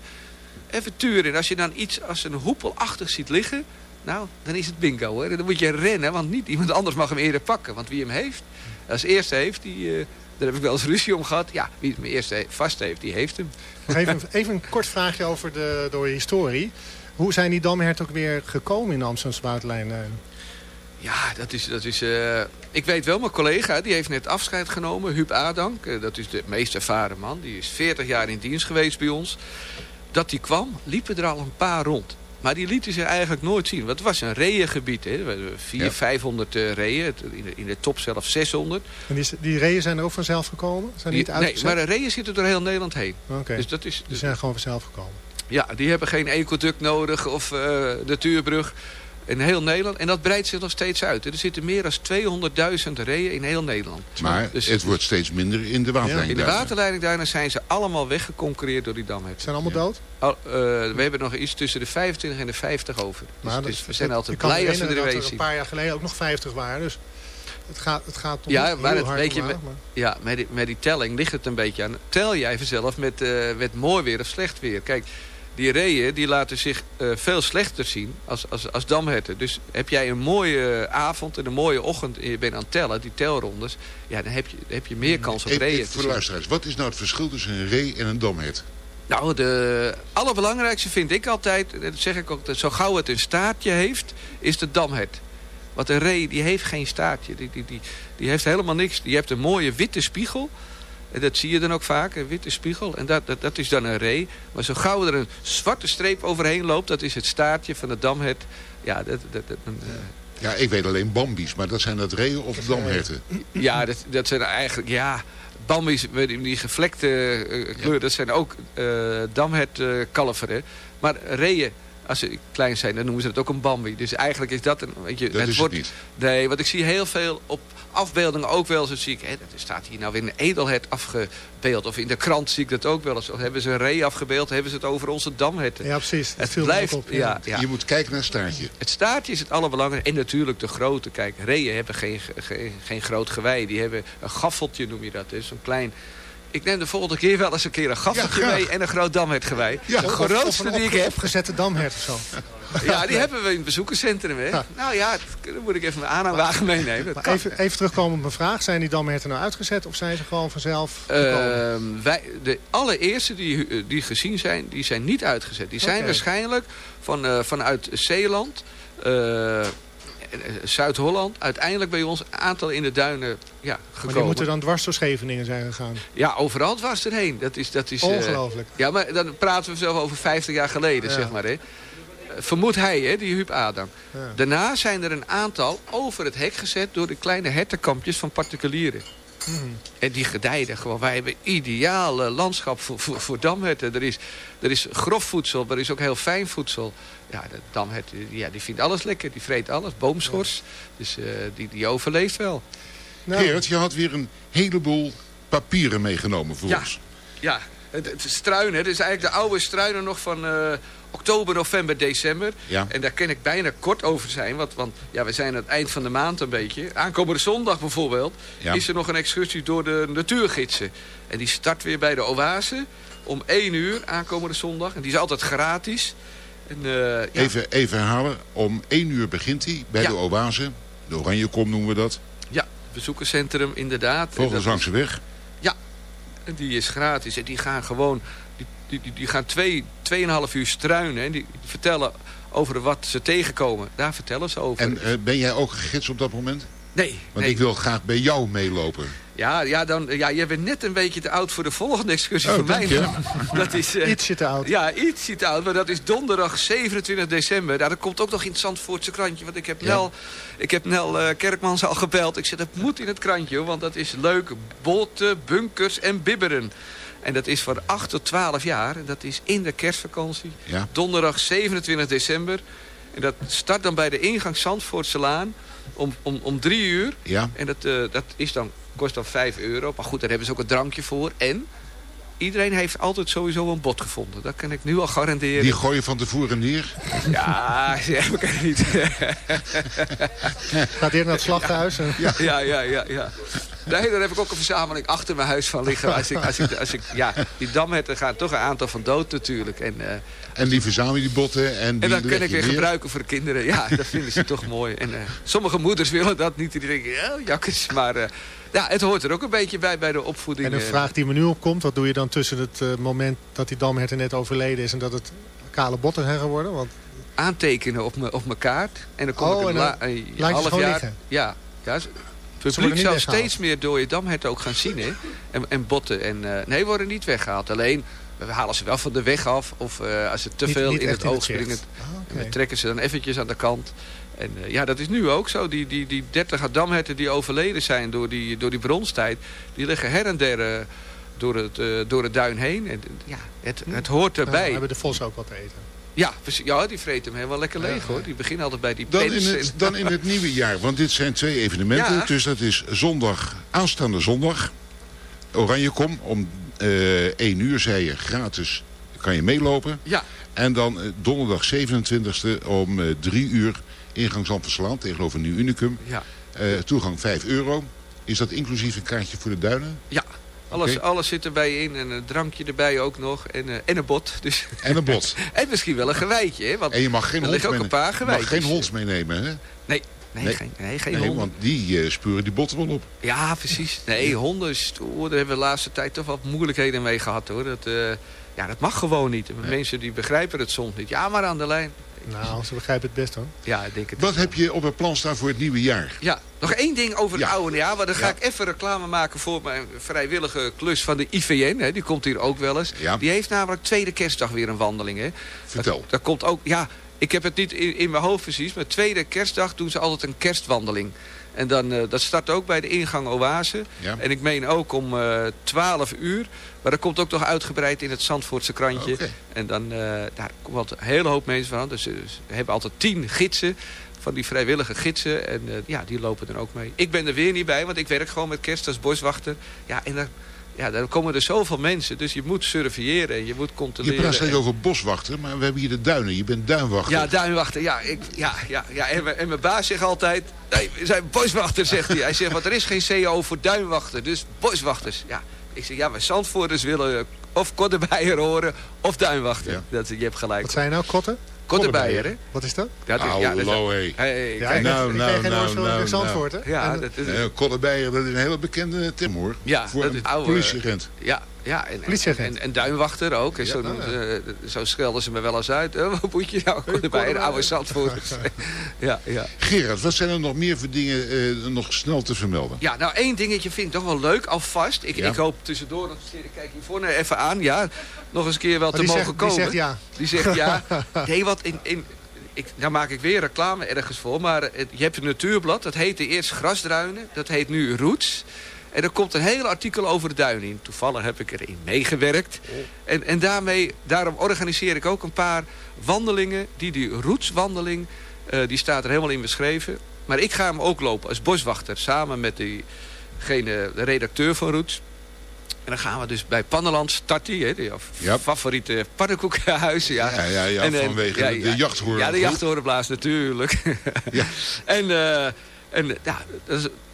even turen. En als je dan iets als een hoepelachtig ziet liggen... Nou, dan is het bingo. Hoor. Dan moet je rennen, want niet iemand anders mag hem eerder pakken. Want wie hem heeft, als eerste heeft, die, eh, daar heb ik wel eens ruzie om gehad. Ja, wie hem eerst he- vast heeft, die heeft hem. Nog even, [LAUGHS] even een kort vraagje over de, door de historie. Hoe zijn die damherten ook weer gekomen in de Amsterdamse buitenlijn? eh? Ja, dat is... Dat is eh, ik weet wel, mijn collega die heeft net afscheid genomen. Huub Adank, eh, dat is de meest ervaren man. Die is 40 jaar in dienst geweest bij ons. Dat die kwam, liepen er al een paar rond. Maar die lieten zich eigenlijk nooit zien. Want het was een reeëngebied. Hè. We hadden 400, 500 eh, reeën. In de, in de top zelfs 600. En die, die reeën zijn er ook vanzelf gekomen? Zijn die, niet nee, uitgezet? maar de reeën zitten door heel Nederland heen. Oké. Dus dat is, Die zijn gewoon vanzelf gekomen. Ja, die hebben geen ecoduct nodig of eh, de Tuurbrug. In heel Nederland. En dat breidt zich nog steeds uit. Er zitten meer dan 200.000 reeën in heel Nederland. Maar Dus- het wordt steeds minder in de waterleiding. in de waterleidingduinen zijn ze allemaal weggeconcurreerd door die damherten. Zijn allemaal dood? Al, eh, we hebben nog iets tussen de 25 en de 50 over. Dus, dat- dus we zijn altijd ik kan me blij als we er herinneren weer dat er zien. een paar jaar geleden ook nog 50 waren. Dus het gaat, het gaat toch Ja, maar het, hard weet je, omlaag, met, maar- ja, met, die, met die telling ligt het een beetje aan. Tel jij vanzelf met, eh, met mooi weer of slecht weer. Kijk, die reeën die laten zich eh, veel slechter zien als, als, als damherten. Dus heb jij een mooie avond en een mooie ochtend en je bent aan het tellen, die telrondes. Ja, dan heb je, heb je meer kans op reeën even voor luisteraars, wat is nou het verschil tussen een ree en een damhert? Nou, de allerbelangrijkste vind ik altijd, dat zeg ik ook, dat zo gauw het een staartje heeft, is de damhert. Want een ree die heeft geen staartje, die, die, die, die heeft helemaal niks. Die hebt een mooie witte spiegel. En dat zie je dan ook vaak, een witte spiegel. En dat, dat, dat is dan een ree. Maar zo gauw er een zwarte streep overheen loopt, dat is het staartje van de damhert. Ja, dat, dat, dat, dan, eh, Ja, ik weet alleen bambies, maar dat zijn dat reeën of damherten? Ja, dat, dat zijn eigenlijk, ja, bambies met die, gevlekte eh, kleur, dat zijn ook eh damhert eh kalveren. Maar reeën, Als ze klein zijn, dan noemen ze het ook een Bambi. Dus eigenlijk is dat een... Weet je, Dat is het wordt, niet. Nee, want ik zie heel veel op afbeeldingen ook wel eens. Zie ik, hè, er staat hier nou weer een edelhert afgebeeld. Of in de krant zie ik dat ook wel eens. Of hebben ze een ree afgebeeld, hebben ze het over onze damherten. Ja, precies. Dat Het blijft, op, ja, ja. Je moet kijken naar het staartje. Het staartje is het allerbelangrijkste. En natuurlijk de grote. Kijk, reeën hebben geen, geen, geen groot gewei. Die hebben een gaffeltje, noem je dat. Dus zo'n klein... Ik neem de volgende keer wel eens een keer een gaffeltje graag. mee en een groot damhertgewei. Ja, de grootste die ik heb. Opgezette damhert of zo. [LAUGHS] Ja, die hebben we in het bezoekerscentrum. Hè? Ja. Nou ja, dan moet ik even mijn aanhangwagen meenemen. Maar even, even terugkomen op mijn vraag. Zijn die damherten nou uitgezet of zijn ze gewoon vanzelf gekomen? Ehm, wij, de allereerste die, eh, die gezien zijn, die zijn niet uitgezet. Die zijn waarschijnlijk van, eh, vanuit Zeeland, eh, Zuid-Holland, uiteindelijk bij ons een aantal in de duinen ja, maar gekomen. die moeten dan dwars door Scheveningen zijn gegaan. Ja, overal was erheen. Dat is, dat is, eh, Ongelooflijk. ja, maar dan praten we zelf over 50 jaar geleden, Ja. zeg maar. Hè. Eh, Vermoedt hij, hè, die Huub Adam. Ja. Daarna zijn er een aantal over het hek gezet door de kleine hertenkampjes van particulieren. Hmm. En die gedijden gewoon. Wij hebben ideale landschap voor, voor, voor damherten. Er is, er is grof voedsel, maar er is ook heel fijn voedsel. Ja, de damhert die- ja, die vindt alles lekker. Die vreet alles. Boomschors. Dus eh, die, die overleeft wel. Nou, Gerrit, je had weer een heleboel papieren meegenomen voor Ja. ons. Ja, het, het struinen. Het is eigenlijk de oude struinen nog van eh, oktober, november, december. Ja. En daar kan ik bijna kort over zijn. Want, want ja, we zijn aan het eind van de maand een beetje. Aankomende zondag bijvoorbeeld Ja. is er nog een excursie door de natuurgidsen. En die start weer bij de Oase om 1 uur aankomende zondag. En die is altijd gratis. En, eh, ja, Even, even herhalen. Om 1 uur begint hij bij Ja. de Oase. De Oranjekom noemen we dat. ja, bezoekerscentrum inderdaad. Vogels is- langs de weg. En die is gratis. En die gaan gewoon... Die, die, die, die gaan twee, tweeënhalf uur struinen. En die vertellen over wat ze tegenkomen. Daar vertellen ze over. En eh, ben jij ook gids op dat moment? nee, Want nee. ik wil graag bij jou meelopen. Ja, ja, dan, ja, je bent net een beetje te oud voor de volgende excursie Oh, van mij. [LAUGHS] Dat is, eh, Ietsje te oud. Ja, iets te oud. Maar dat is donderdag 27 december. Nou, dat komt ook nog in het Zandvoortse krantje. Want ik heb Ja. Nel, ik heb Nel eh, Kerkmans al gebeld. Ik zeg, dat moet in het krantje. Hoor, want dat is leuk. Boten, bunkers en bibberen. En dat is van 8 tot 12 jaar. En dat is in de kerstvakantie. Ja. Donderdag 27 december. En dat start dan bij de ingang Zandvoortse Laan. Om, om, om drie uur. Ja. En dat, eh, dat is dan, kost dan 5 euro. Maar goed, daar hebben ze ook een drankje voor. En iedereen heeft altijd sowieso een bod gevonden. Dat kan ik nu al garanderen. Die gooi je van tevoren neer. Ja, [LAUGHS] ja, we kunnen niet. Gaat eerder naar het slachthuis. Ja, ja, ja, ja. Nee, daar heb ik ook een verzameling achter mijn huis van liggen. Als ik, als ik, als ik, ja, die damherten gaan toch een aantal van dood natuurlijk. En, eh, En die verzamel je die botten. En, die en dat kan ik weer neer. gebruiken voor de kinderen. Ja, dat vinden ze toch mooi. En eh, sommige moeders willen dat niet. Die denken, ja, jakkes. Maar eh, ja, het hoort er ook een beetje bij, bij de opvoeding. En een vraag die me nu opkomt. Wat doe je dan tussen het moment dat die damhert er net overleden is... en dat het kale botten zijn geworden? Want aantekenen op mijn op mijn kaart. En dan kom Oh, ik en een, la, een half gewoon jaar. liggen? Ja, ja. Publiek zal steeds meer dode damherten ook gaan zien. Hè? En, en botten. En, eh, nee, worden niet weggehaald. Alleen, we halen ze wel van de weg af. Of eh, als ze te Niet- veel niet in het oog springen. Ah, we trekken ze dan eventjes aan de kant. En eh, ja, dat is nu ook zo. Die, die, die 30 damherten die overleden zijn door die, door die bronstijd. Die liggen her en der door, het, eh, door het duin heen. En, ja, het, het hoort erbij. hebben de vos ook wat te eten. Ja, ja, die vreet hem helemaal lekker leeg hoor. Die beginnen altijd bij die Dan in, het, dan in het nieuwe jaar. Want dit zijn twee evenementen. Ja. Dus dat is zondag, aanstaande zondag. Oranjekom om eh 1 uur, zei je, gratis kan je meelopen. Ja. En dan eh, donderdag 27e om eh 3 uur ingang Zandverslaan tegenover Nieuw Unicum. Ja. Toegang 5 euro. Is dat inclusief een kaartje voor de duinen? Ja, alles, alles zit erbij in. En een drankje erbij ook nog. En, eh, en een bot. Dus. En een bot. [LAUGHS] en misschien wel een gewijtje. Hè? Want En je mag geen er hond, liggen ook een paar Je mag geen hond meenemen, hè? Nee, nee, Nee. geen, nee, geen Nee, honden. want die eh, spuren die botten wel op. Ja, precies. Nee, honden, stoer. daar hebben we de laatste tijd toch wat moeilijkheden mee gehad hoor. Dat, eh, ja, dat mag gewoon niet. En Mensen die begrijpen het soms niet. Ja, maar aan de lijn. Nou, ze begrijpen het best hoor. Ja, ik denk het. Wat heb je op het plan staan voor het nieuwe jaar? Ja, nog één ding over het Ja. oude jaar. Want dan ga Ja. ik even reclame maken voor mijn vrijwillige klus van de IVN. Hè. Die komt hier ook wel eens. Ja. Die heeft namelijk tweede kerstdag weer een wandeling. Hè. Vertel. Dat, dat komt ook, ja, ik heb het niet in, in mijn hoofd precies. Maar tweede kerstdag doen ze altijd een kerstwandeling. En dan, eh, dat start ook bij de ingang Oase. Ja. En ik meen ook om eh 12 uur. Maar dat komt ook nog uitgebreid in het Zandvoortse krantje. En dan eh, daar komt een hele hoop mensen van. Dus, we hebben altijd tien gidsen. Van die vrijwillige gidsen. En ja, die lopen er ook mee. Ik ben er weer niet bij, want ik werk gewoon met kerst als boswachter. Ja, en dan, ja, dan komen er zoveel mensen. Dus je moet surveilleren en je moet Je controleren. praat steeds over boswachter, maar we hebben hier de duinen. Je bent duinwachter. Ja, duinwachter. Ja, ik, ja, ja, ja. En, mijn- en mijn baas zegt altijd... Nee, we zijn boswachter, zegt hij. Hij zegt, want er is geen CO voor duinwachter. Dus boswachters. Ja, ik zeg, ja, wij Zandvoorters willen of Kottebeier horen of duinwachter. Dat, je hebt gelijk. Wat zijn nou, kotten? Kottebeier, hè? Wat is dat? Ja, dat is- ja, dat is-. Hey, Ja, kijk. ik, Nou, nou, ben geen nou, nou, Zandvoort, hè? Ja, dat is... Nee, Kollebeier, dat is een hele bekende term hoor. Ja, voor dat een is oude- politieagent. Ja, ja en, en, en duinwachter ook. En zo, Ja, nou eh, zo schelden ze me wel eens uit. Eh, wat moet je nou? Kottebeier, oude Zandvoorters. [LAUGHS] ja, ja. Gerard, wat zijn er nog meer voor dingen eh, nog snel te vermelden? Ja, nou één dingetje vind ik toch wel leuk, alvast. Ik, Ja. ik hoop tussendoor, nog eens, ik kijk hiervoor even aan, ja, nog eens een keer wel te mogen zegt- die komen. zegt ja. Die zegt ja. [LAUGHS] Nee, wat in, in, ik, nou maak ik weer reclame ergens voor, maar het- je hebt een natuurblad, dat heette eerst Grasdruinen, dat heet nu Roots. En er komt een hele artikel over de duinen in. Toevallig heb ik erin meegewerkt. En, en daarmee, daarom organiseer ik ook een paar wandelingen. Die, die Roots-wandeling, eh, die staat er helemaal in beschreven. Maar ik ga hem ook lopen als boswachter. Samen met diegene, de redacteur van Roots. En dan gaan we dus bij Pannenland starten. Hè, die favoriete pannenkoekenhuis. Ja, Ja, ja, ja, En, vanwege ja, de ja. jachthoorn. Ja, de jachthoornblaas natuurlijk. Ja. [LAUGHS] En, eh, en ja,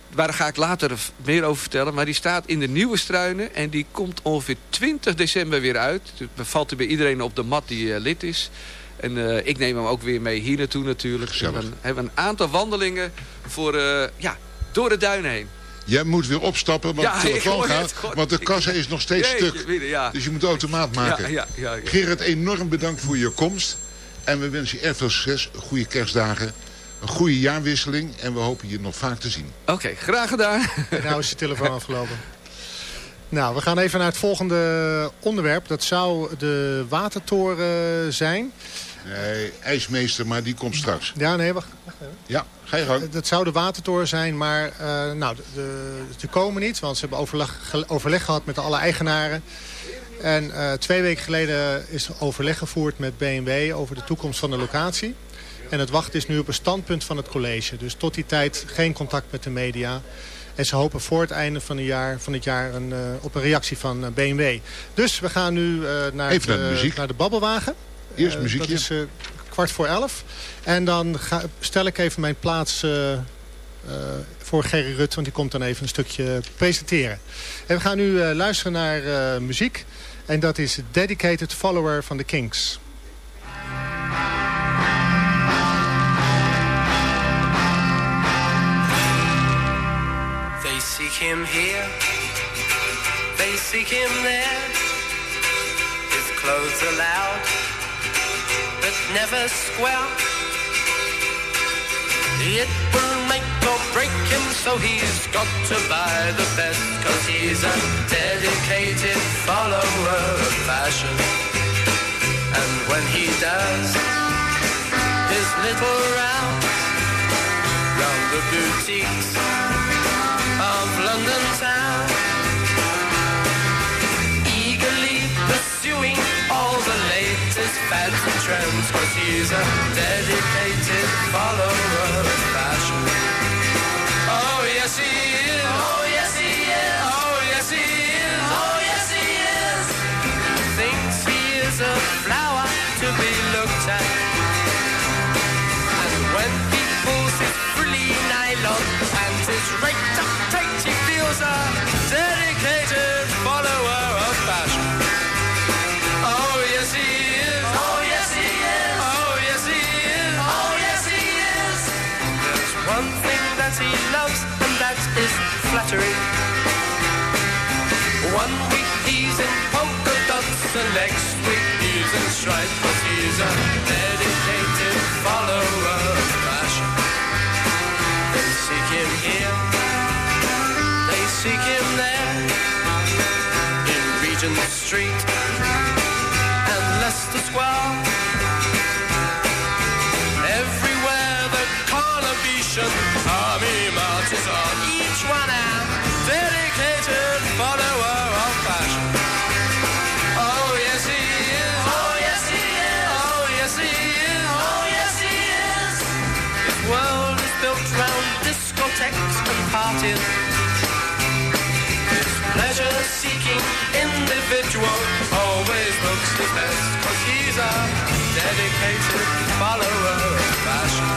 dat waar ga ik later meer over vertellen. Maar die staat in de Nieuwe Struinen. En die komt ongeveer 20 december weer uit. Dus valt hij bij iedereen op de mat die eh, lid is. En eh, ik neem hem ook weer mee hier naartoe natuurlijk. Gezellig. Dan hebben we een aantal wandelingen voor, eh, ja, door de duinen heen. Jij moet weer opstappen, want Ja, de telefoon gaat. want de kassa is nog steeds Jeetje, stuk. Ja. Dus je moet de automaat maken. Ja. Gerard, enorm bedankt voor je komst. En we wensen je erg veel succes, goede kerstdagen, een goede jaarwisseling. En we hopen je nog vaak te zien. Oké, graag gedaan. En nou is je telefoon afgelopen. Nou, we gaan even naar het volgende onderwerp. Dat zou de watertoren zijn. Nee, ijsmeester, maar die komt straks. Ja, nee, wacht. wacht even. Ja, ga je gang. Dat zou de watertoren zijn, maar eh, nou, de, de, ze komen niet. Want ze hebben overleg, ge- overleg gehad met alle eigenaren. En eh, twee weken geleden is er overleg gevoerd met BMW over de toekomst van de locatie. En het wachten is nu op een standpunt van het college. Dus tot die tijd geen contact met de media. En ze hopen voor het einde van, het jaar, van het jaar een, eh, op een reactie van eh, BMW. Dus we gaan nu eh, naar, Even de muziek. naar de babbelwagen. Eerst muziekje. Dat is kwart voor elf. En dan ga, stel ik even mijn plaats voor Gerry Rut. Want die komt dan even een stukje presenteren. En we gaan nu luisteren naar muziek. En dat is Dedicated Follower van de Kings. Him here, they seek him there. His clothes are loud, but never square. It will make or break him, so he's got to buy the best, cause he's a dedicated follower of fashion. And when he does his little round, round the boutiques London town. Eagerly pursuing all the latest fads and trends, cause he's a dedicated follower of fashion. Oh yes he is. Oh yes he is. Oh yes he is. Oh yes he is. Thinks he is a Street and Leicester Square. Everywhere the Carnavician army marches on, each one a dedicated follower of fashion. Oh yes he is, oh yes he is, oh yes he is, oh yes he is. World is built discotheques and parties individual always looks his best cause he's a dedicated follower of fashion.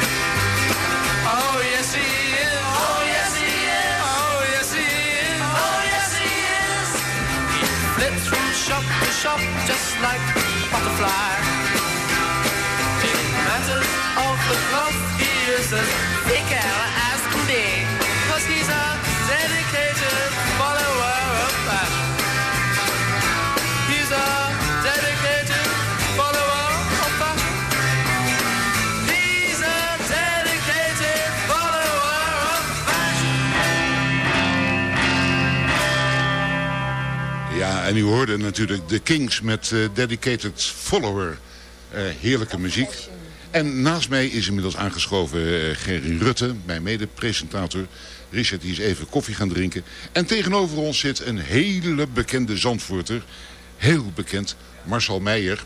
Oh yes he is. Oh yes he is. Oh yes he is. Oh yes he is. He flits from shop to shop just like a butterfly. In matters of the cloth he is as En u hoorde natuurlijk de Kings met eh, Dedicated Follower. Eh, heerlijke muziek. En naast mij is inmiddels aangeschoven eh, Gerry Rutte, mijn mede-presentator. Richard die is even koffie gaan drinken. En tegenover ons zit een hele bekende Zandvoorter. Heel bekend, Marcel Meijer.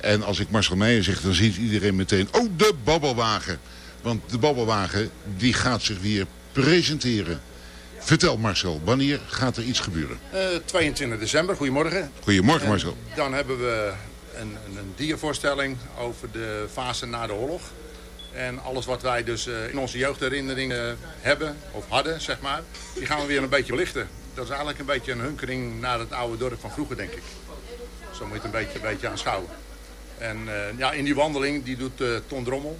En als ik Marcel Meijer zeg, dan ziet iedereen meteen... Oh, de babbelwagen. Want de babbelwagen, die gaat zich weer presenteren. Vertel Marcel, wanneer gaat er iets gebeuren? Eh, 22 december, goedemorgen. Goedemorgen En Marcel. Dan hebben we een, een, een diervoorstelling over de fase na de oorlog. En alles wat wij dus eh, in onze jeugdherinneringen hebben, of hadden, zeg maar, die gaan we weer een beetje belichten. Dat is eigenlijk een beetje een hunkering naar het oude dorp van vroeger, denk ik. Zo moet je het een beetje, een beetje aanschouwen. En eh, ja, in die wandeling, die doet eh, Ton Drommel.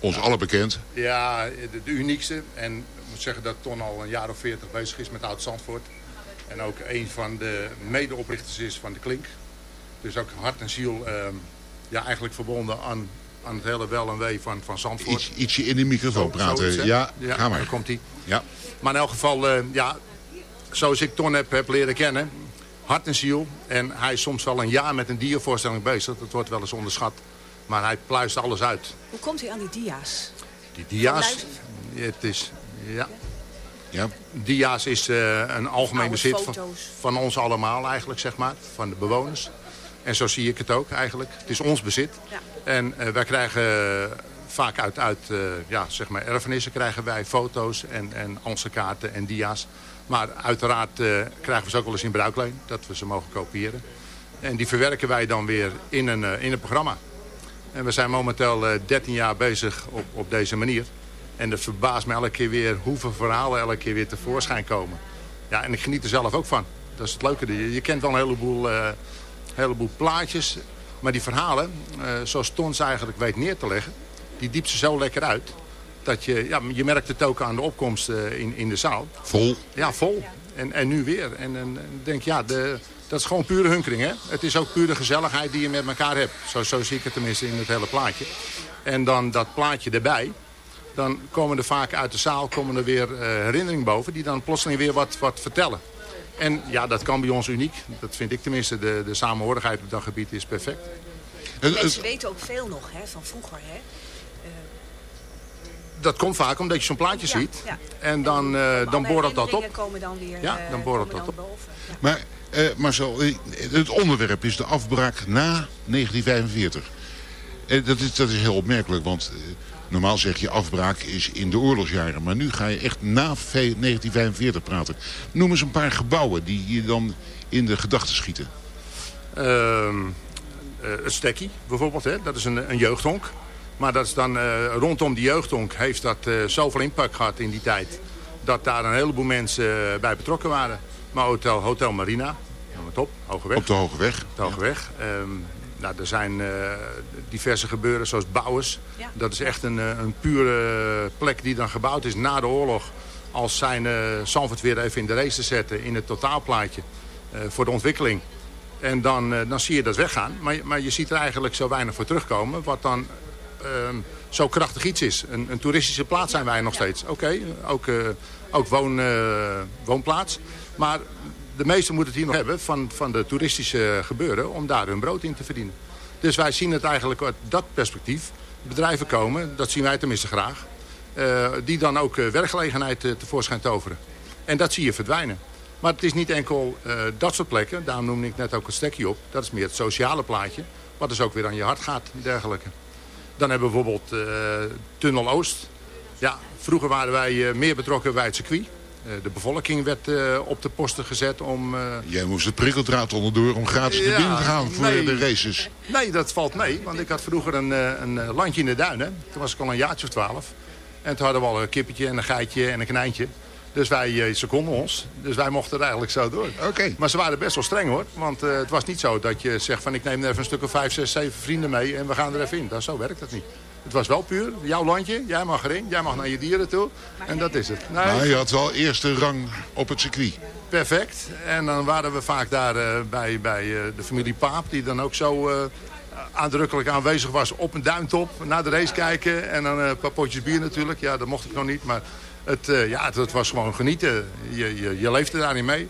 Ons alle bekend. Ja, de, de uniekste. En moet zeggen dat Ton al een jaar of veertig bezig is met Oud-Zandvoort. En ook een van de medeoprichters is van de Klink. Dus ook hart en ziel ehm, ja, eigenlijk verbonden aan, aan het hele wel en wee van, van Zandvoort. Iets, ietsje in de microfoon Zo- praten. zoiets, ja, ja, ga maar. daar komt hij. Ja. Maar in elk geval, eh, ja, zoals ik Ton heb, heb leren kennen, hart en ziel. En hij is soms wel een jaar met een diervoorstelling bezig. Dat wordt wel eens onderschat. Maar hij pluist alles uit. Hoe komt u aan die dia's? Die dia's, het is, ja. Ja. Dia's is eh, een algemeen Oude bezit van, van ons allemaal eigenlijk, zeg maar. Van de bewoners. En zo zie ik het ook eigenlijk. Het is ons bezit. En eh, wij krijgen vaak uit, uit eh, ja, zeg maar erfenissen krijgen wij foto's en, en kaarten en dia's. Maar uiteraard eh, krijgen we ze ook wel eens in bruikleen. Dat we ze mogen kopiëren. En die verwerken wij dan weer in een, eh, in een programma. En we zijn momenteel eh, 13 jaar bezig op, op deze manier. En het verbaast me elke keer weer hoeveel verhalen elke keer weer tevoorschijn komen. Ja, en ik geniet er zelf ook van. Dat is het leuke. Je, je kent wel een heleboel, eh, heleboel plaatjes. Maar die verhalen, eh, zoals Tons eigenlijk weet neer te leggen... die diept ze zo lekker uit. Dat je, ja, je merkt het ook aan de opkomst eh, in, in de zaal. Vol. Ja, vol. En, en nu weer. En, ik denk, ja, de, dat is gewoon pure hunkering. Hè? Het is ook pure gezelligheid die je met elkaar hebt. Zo, zo zie ik het tenminste in het hele plaatje. En dan dat plaatje erbij. Dan komen er vaak uit de zaal komen er weer eh, herinneringen boven... die dan plotseling weer wat, wat vertellen. En ja, dat kan bij ons uniek. Dat vind ik tenminste. De, de samenhorigheid op dat gebied is perfect. Mensen weten ook veel nog hè, van vroeger. Hè? Dat komt vaak omdat je zo'n plaatje Ja, ziet. ja. En dan, eh, Alle dan borrelt dat op. herinneringen komen dan weer, Ja, eh, dan borrelt komen dat dan op. boven. Ja. Maar eh, Marcel, eh, het onderwerp is de afbraak na 1945. Eh, dat, is, dat is heel opmerkelijk, want eh, normaal zeg je afbraak is in de oorlogsjaren. Maar nu ga je echt na ve- 1945 praten. Noem eens een paar gebouwen die je dan in de gedachten schieten. Ehm, eh, het stekkie bijvoorbeeld, hè? dat is een, een jeugdhonk. Maar dat is dan, eh, rondom die jeugdhonk heeft dat eh, zoveel impact gehad in die tijd. Dat daar een heleboel mensen bij betrokken waren. Maar Hotel, Hotel Marina, noem het op, Hogeweg. Op de Hoge Weg. De Hogeweg. Ehm, nou, er zijn eh, diverse gebeuren zoals Bouwers. Dat is echt een, eh, een pure plek die dan gebouwd is na de oorlog. Als zijn uh, Zandvoort weer even in de race te zetten in het totaalplaatje voor de ontwikkeling. En dan, dan zie je dat weggaan. Maar, maar je ziet er eigenlijk zo weinig voor terugkomen. Wat dan ehm, zo krachtig iets is. Een, een toeristische plaats zijn wij nog steeds. Oké, ook, ook woon, woonplaats. Maar de meesten moeten het hier nog hebben van, van de toeristische gebeuren... om daar hun brood in te verdienen. Dus wij zien het eigenlijk uit dat perspectief. Bedrijven komen, dat zien wij tenminste graag... eh, die dan ook eh, werkgelegenheid eh, tevoorschijn toveren. En dat zie je verdwijnen. Maar het is niet enkel dat soort plekken. Daarom noemde ik net ook het stekje op. Dat is meer het sociale plaatje. Wat dus ook weer aan je hart gaat dergelijke. Dan hebben we bijvoorbeeld eh, Tunnel Oost. Ja, vroeger waren wij meer betrokken bij het circuit. Eh, de bevolking werd eh, op de posten gezet om... eh, Jij moest de prikkeldraad onderdoor om gratis naar Ja, binnen te gaan voor nee. de races. Nee, dat valt mee. Want ik had vroeger een, een landje in de duinen. Toen was ik al een jaartje of twaalf. En toen hadden we al een kippetje en een geitje en een knijntje. Dus wij, ze konden ons. Dus wij mochten er eigenlijk zo door. Oké. Maar ze waren best wel streng hoor. Want het was niet zo dat je zegt van ik neem er even een stuk of vijf, zes, zeven vrienden mee en we gaan er even in. Dat, zo werkt het niet. Het was wel puur. Jouw landje, jij mag erin, jij mag naar je dieren toe. En dat is het. Nee, Maar je had wel eerste rang op het circuit. Perfect. En dan waren we vaak daar eh, bij, bij eh, de familie Paap, die dan ook zo eh, aandrukkelijk aanwezig was op een duintop. Naar de race kijken en dan eh, een paar potjes bier natuurlijk. Ja, dat mocht ik nog niet, maar het, eh, ja, het, het was gewoon genieten. Je, je, je leefde daarin mee.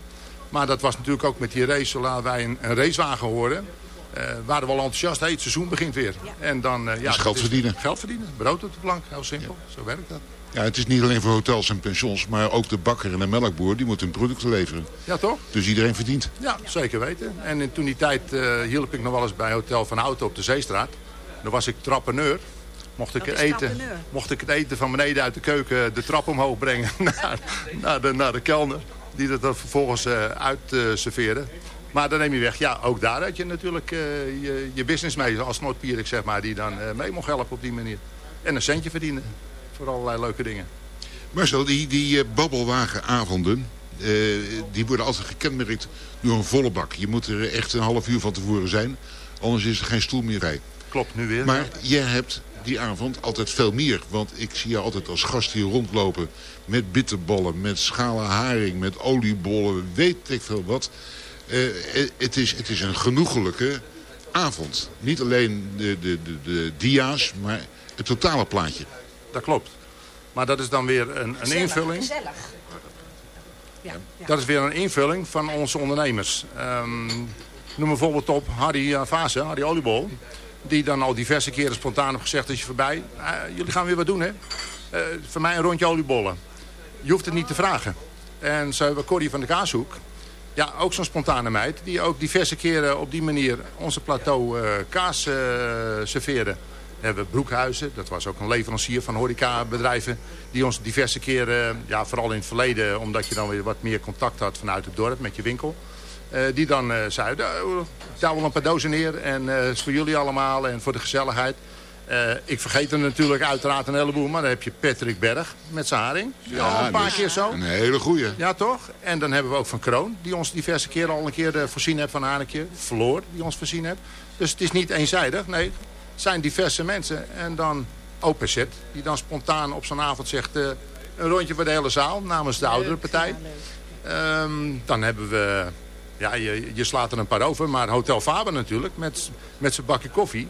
Maar dat was natuurlijk ook met die race, zodra wij een, een racewagen hoorden... eh, waren we al enthousiast. Hey, het seizoen begint weer. En dan, eh, ja, Dus geld dat verdienen. Geld verdienen. Brood op de plank. Heel simpel. Zo werkt dat. Ja, het is niet alleen voor hotels en pensions, maar ook de bakker en de melkboer die moeten hun producten leveren. Ja, toch? Dus iedereen verdient. Ja, zeker weten. En in, toen die tijd eh, hielp ik nog wel eens bij Hotel van Houten op de Zeestraat. Dan was ik trappeneur. Mocht ik, Wat het eten, trappeneur? mocht ik het eten van beneden uit de keuken de trap omhoog brengen [LAUGHS] naar, naar, de, naar de kelner. Die dat dan vervolgens eh uit eh, serveerde. Maar dan neem je weg. Ja, ook daar had je natuurlijk eh, je, je business mee. Als Noordpierik, zeg maar, die dan eh, mee mocht helpen op die manier. En een centje verdienen. Voor allerlei leuke dingen. Marcel, die, die eh, babbelwagenavonden, die worden altijd gekenmerkt door een volle bak. Je moet er echt een half uur van tevoren zijn, anders is er geen stoel meer vrij. Klopt, nu weer. Maar jij hebt die avond altijd veel meer. Want ik zie je altijd als gast hier rondlopen met bitterballen, met schalen haring, met oliebollen, weet ik veel wat. Eh, eh, het, is, het is een genoegelijke avond. Niet alleen de, de, de, de dia's, maar het totale plaatje. Dat klopt. Maar dat is dan weer een, een invulling. Gezellig. Ja, ja. Dat is weer een invulling van onze ondernemers. Ehm, noem bijvoorbeeld op Harry uh, Vase, Harry Oliebol. Die dan al diverse keren spontaan heeft gezegd als je voorbij. "Eh, jullie gaan weer wat doen hè. Eh, voor mij een rondje oliebollen. Je hoeft het niet te vragen. En zo hebben we Corrie van de Kaashoek. Ja, ook zo'n spontane meid. Die ook diverse keren op die manier onze plateau eh, kaas eh, serveerde. Hebben Broekhuizen. Dat was ook een leverancier van horecabedrijven. Die ons diverse keren, ja, vooral in het verleden... omdat je dan weer wat meer contact had vanuit het dorp met je winkel... eh, die dan eh zeiden, nou, tel wel een paar dozen neer en eh is voor jullie allemaal en voor de gezelligheid. Eh, ik vergeet er natuurlijk uiteraard een heleboel, maar dan heb je Patrick Berg met zijn haring. Ja, een paar keer zo. Een hele goeie. Ja, toch? En dan hebben we ook van Kroon, die ons diverse keren al een keer eh, voorzien heeft van een haringje. Floor, die ons voorzien heeft. Dus het is niet eenzijdig, nee. Het zijn diverse mensen. En dan OPZ, die dan spontaan op zo'n avond zegt... eh, een rondje voor de hele zaal namens de oudere partij. Ehm, dan hebben we... Ja, je, je slaat er een paar over, maar Hotel Faber natuurlijk, met, met zijn bakje koffie.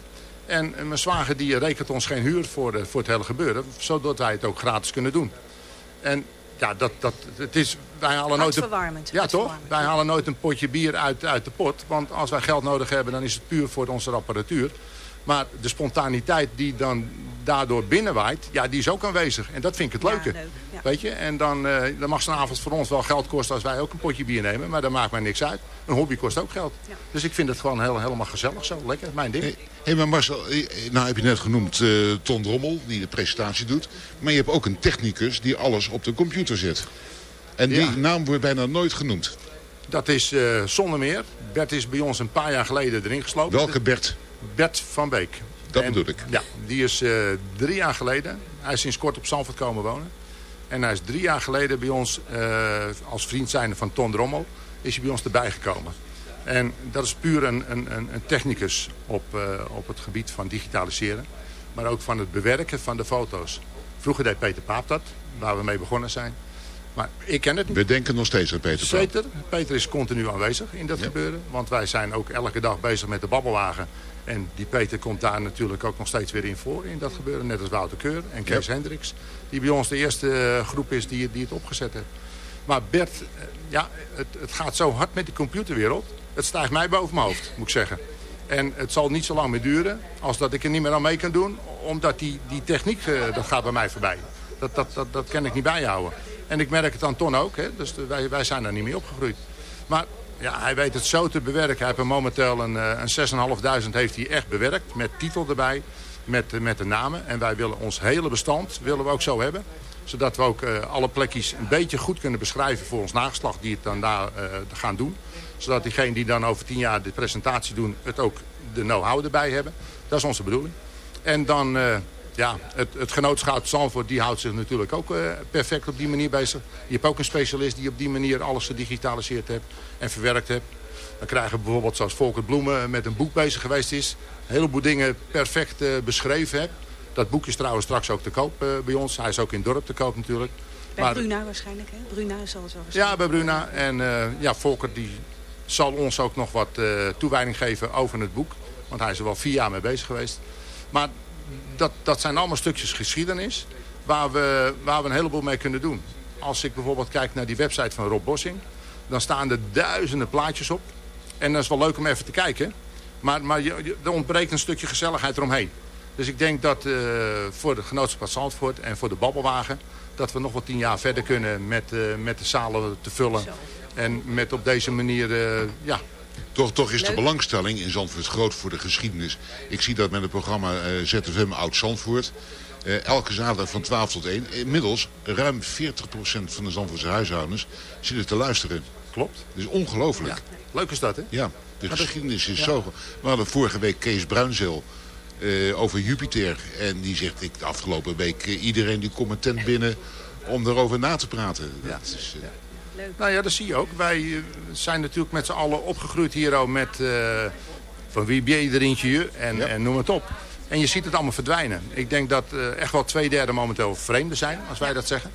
En eh, mijn zwager die rekent ons geen huur voor, de, voor het hele gebeuren, zodat wij het ook gratis kunnen doen. En ja, dat, dat, het is, wij halen nooit... een- Ja, toch? Wij halen nooit een potje bier uit, uit de pot. Want als wij geld nodig hebben, dan is het puur voor onze apparatuur. Maar de spontaniteit die dan daardoor binnenwaait, ja, die is ook aanwezig. En dat vind ik het Ja, leuke. leuk, ja. Weet je? En dan, eh, dan mag zo'n avond voor ons wel geld kosten als wij ook een potje bier nemen. Maar dat maakt mij niks uit. Een hobby kost ook geld. Dus ik vind het gewoon heel, helemaal gezellig zo. Lekker, mijn ding. Hé, hey, maar Marcel, nou heb je net genoemd eh, Ton Drommel, die de presentatie doet. Maar je hebt ook een technicus die alles op de computer zet. En die Ja. naam wordt bijna nooit genoemd. Dat is eh, zonder meer. Bert is bij ons een paar jaar geleden erin geslopen. Welke Bert? Bert van Beek. Dat En- bedoel ik. Ja, die is eh, drie jaar geleden. Hij is sinds kort op Zandvoort komen wonen. En hij is drie jaar geleden bij ons, eh, als vriend zijnde van Ton Drommel, is hij bij ons erbij gekomen. En dat is puur een, een, een technicus op, eh, op het gebied van digitaliseren. Maar ook van het bewerken van de foto's. Vroeger deed Peter Paap dat, waar we mee begonnen zijn. Maar ik ken het niet. We denken nog steeds aan Peter Paap. Zeker. Peter is continu aanwezig in dat gebeuren. Want wij zijn ook elke dag bezig met de babbelwagen. En die Peter komt daar natuurlijk ook nog steeds weer in voor in dat gebeuren. Net als Wouter Keur en Kees Hendricks. Die bij ons de eerste eh, groep is die, die het opgezet heeft. Maar Bert, eh, ja, het, het gaat zo hard met die computerwereld. Het stijgt mij boven mijn hoofd, moet ik zeggen. En het zal niet zo lang meer duren als dat ik er niet meer aan mee kan doen. Omdat die, die techniek, eh, dat gaat bij mij voorbij. Dat, dat, dat, dat kan ik niet bijhouden. En ik merk het aan Ton ook. Hè? Dus wij, wij zijn daar niet mee opgegroeid. Maar ja, hij weet het zo te bewerken. Hij heeft momenteel een, eh, een 6.500 heeft hij echt bewerkt. Met titel erbij. met, met de namen. En wij willen ons hele bestand willen we ook zo hebben. Zodat we ook eh, alle plekjes een beetje goed kunnen beschrijven voor ons nageslacht die het dan daar eh, gaan doen. Zodat diegenen die dan over tien jaar de presentatie doen, het ook de know-how erbij hebben. Dat is onze bedoeling. En dan, eh, ja, het, het genootschap Zandvoort, die houdt zich natuurlijk ook eh, perfect op die manier bezig. Je hebt ook een specialist die op die manier alles gedigitaliseerd hebt en verwerkt hebt. Dan krijgen we bijvoorbeeld zoals Volker Bloemen met een boek bezig geweest is. Een heleboel dingen perfect eh, beschreven hebt. Dat boek is trouwens straks ook te koop eh, bij ons. Hij is ook in het dorp te koop natuurlijk. Bij Maar- Bruna waarschijnlijk, hè? Bruna zal het wel ja, bij Bruna. En eh, ja, Volker die zal ons ook nog wat eh, toewijding geven over het boek. Want hij is er wel vier jaar mee bezig geweest. Maar dat, dat zijn allemaal stukjes geschiedenis waar we, waar we een heleboel mee kunnen doen. Als ik bijvoorbeeld kijk naar die website van Rob Bossing... dan staan er duizenden plaatjes op. En dat is wel leuk om even te kijken. Maar, maar je, er ontbreekt een stukje gezelligheid eromheen. Dus ik denk dat eh, voor de genootschap Zandvoort en voor de Babbelwagen... dat we nog wel tien jaar verder kunnen met, eh, met de zalen te vullen. En met op deze manier, eh, ja... Toch, toch is de belangstelling in Zandvoort groot voor de geschiedenis. Ik zie dat met het programma eh, ZFM Oud Zandvoort. Eh, elke zaterdag van 12 tot 1. Inmiddels ruim 40% van de Zandvoortse huishoudens zitten te luisteren. Klopt. Dat is ongelooflijk. Leuk is dat, hè? Ja, de geschiedenis is ja. zo... We hadden vorige week Kees Bruinzeel eh, over Jupiter. En die zegt, ik, de afgelopen week, iedereen die komt een tent binnen om erover na te praten. Dat is, Nou ja, dat zie je ook. Wij eh, zijn natuurlijk met z'n allen opgegroeid hier ook met... eh, van wie ben je er eentje je en, en noem het op. En je ziet het allemaal verdwijnen. Ik denk dat eh, echt wel twee derde momenteel vreemden zijn, als wij dat zeggen.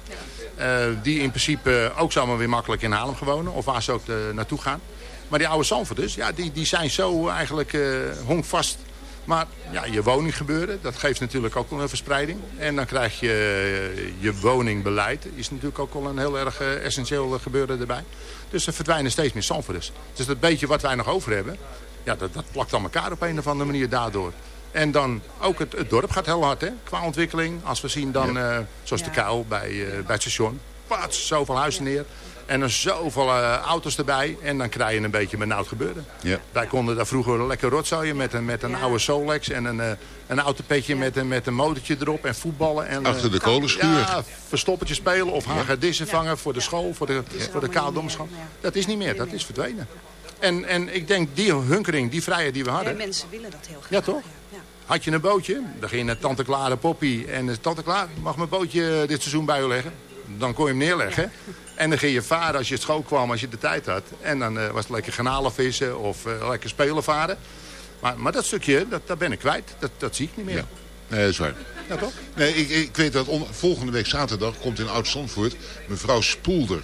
Eh, die in principe ook zomaar weer makkelijk in Haarlem gewonen. Of waar ze ook naartoe gaan. Maar die oude Zandvoorters, ja, die, die zijn zo eigenlijk eh honkvast. Maar ja, je woning gebeuren, dat geeft natuurlijk ook wel een verspreiding. En dan krijg je eh, je woningbeleid. is natuurlijk ook wel een heel erg eh, essentieel eh, gebeuren erbij. Dus er verdwijnen steeds meer Zandvoorters. Dus dat beetje wat wij nog over hebben, ja, dat, dat plakt aan elkaar op een of andere manier daardoor. En dan ook het, het dorp gaat heel hard hè, qua ontwikkeling. Als we zien dan, zoals de kuil bij, bij het station. Pats, zoveel huizen neer. En dan zoveel eh, auto's erbij. En dan krijg je een beetje benauwd gebeuren. Ja. Wij konden daar vroeger lekker rotzooien met een, met een oude Solex. En een, eh, een autopetje met, een, met een motortje erop. En voetballen. En, Achter de eh, kolenschuur. Ja, verstoppertje spelen. Of hagedissen vangen voor de school. Voor de, voor de kaaldomschool. Dat is niet meer. Dat is verdwenen. En, en ik denk die hunkering, die vrijheid die we Ja, hadden. mensen willen dat heel graag. Ja, toch? Had je een bootje, dan ging je naar Tante Clara Poppy. En Tante Clara, mag mijn bootje dit seizoen bij u leggen? Dan kon je hem neerleggen. En dan ging je varen als je het school kwam, als je de tijd had. En dan eh, was het lekker garnalen vissen of eh, lekker spelen varen. Maar, maar dat stukje, dat, dat ben ik kwijt. Dat, dat zie ik niet meer. Nee, dat is waar. Ja, toch? Nee, ik, ik weet dat on- volgende week zaterdag komt in Oud-Zandvoort mevrouw Spoelder.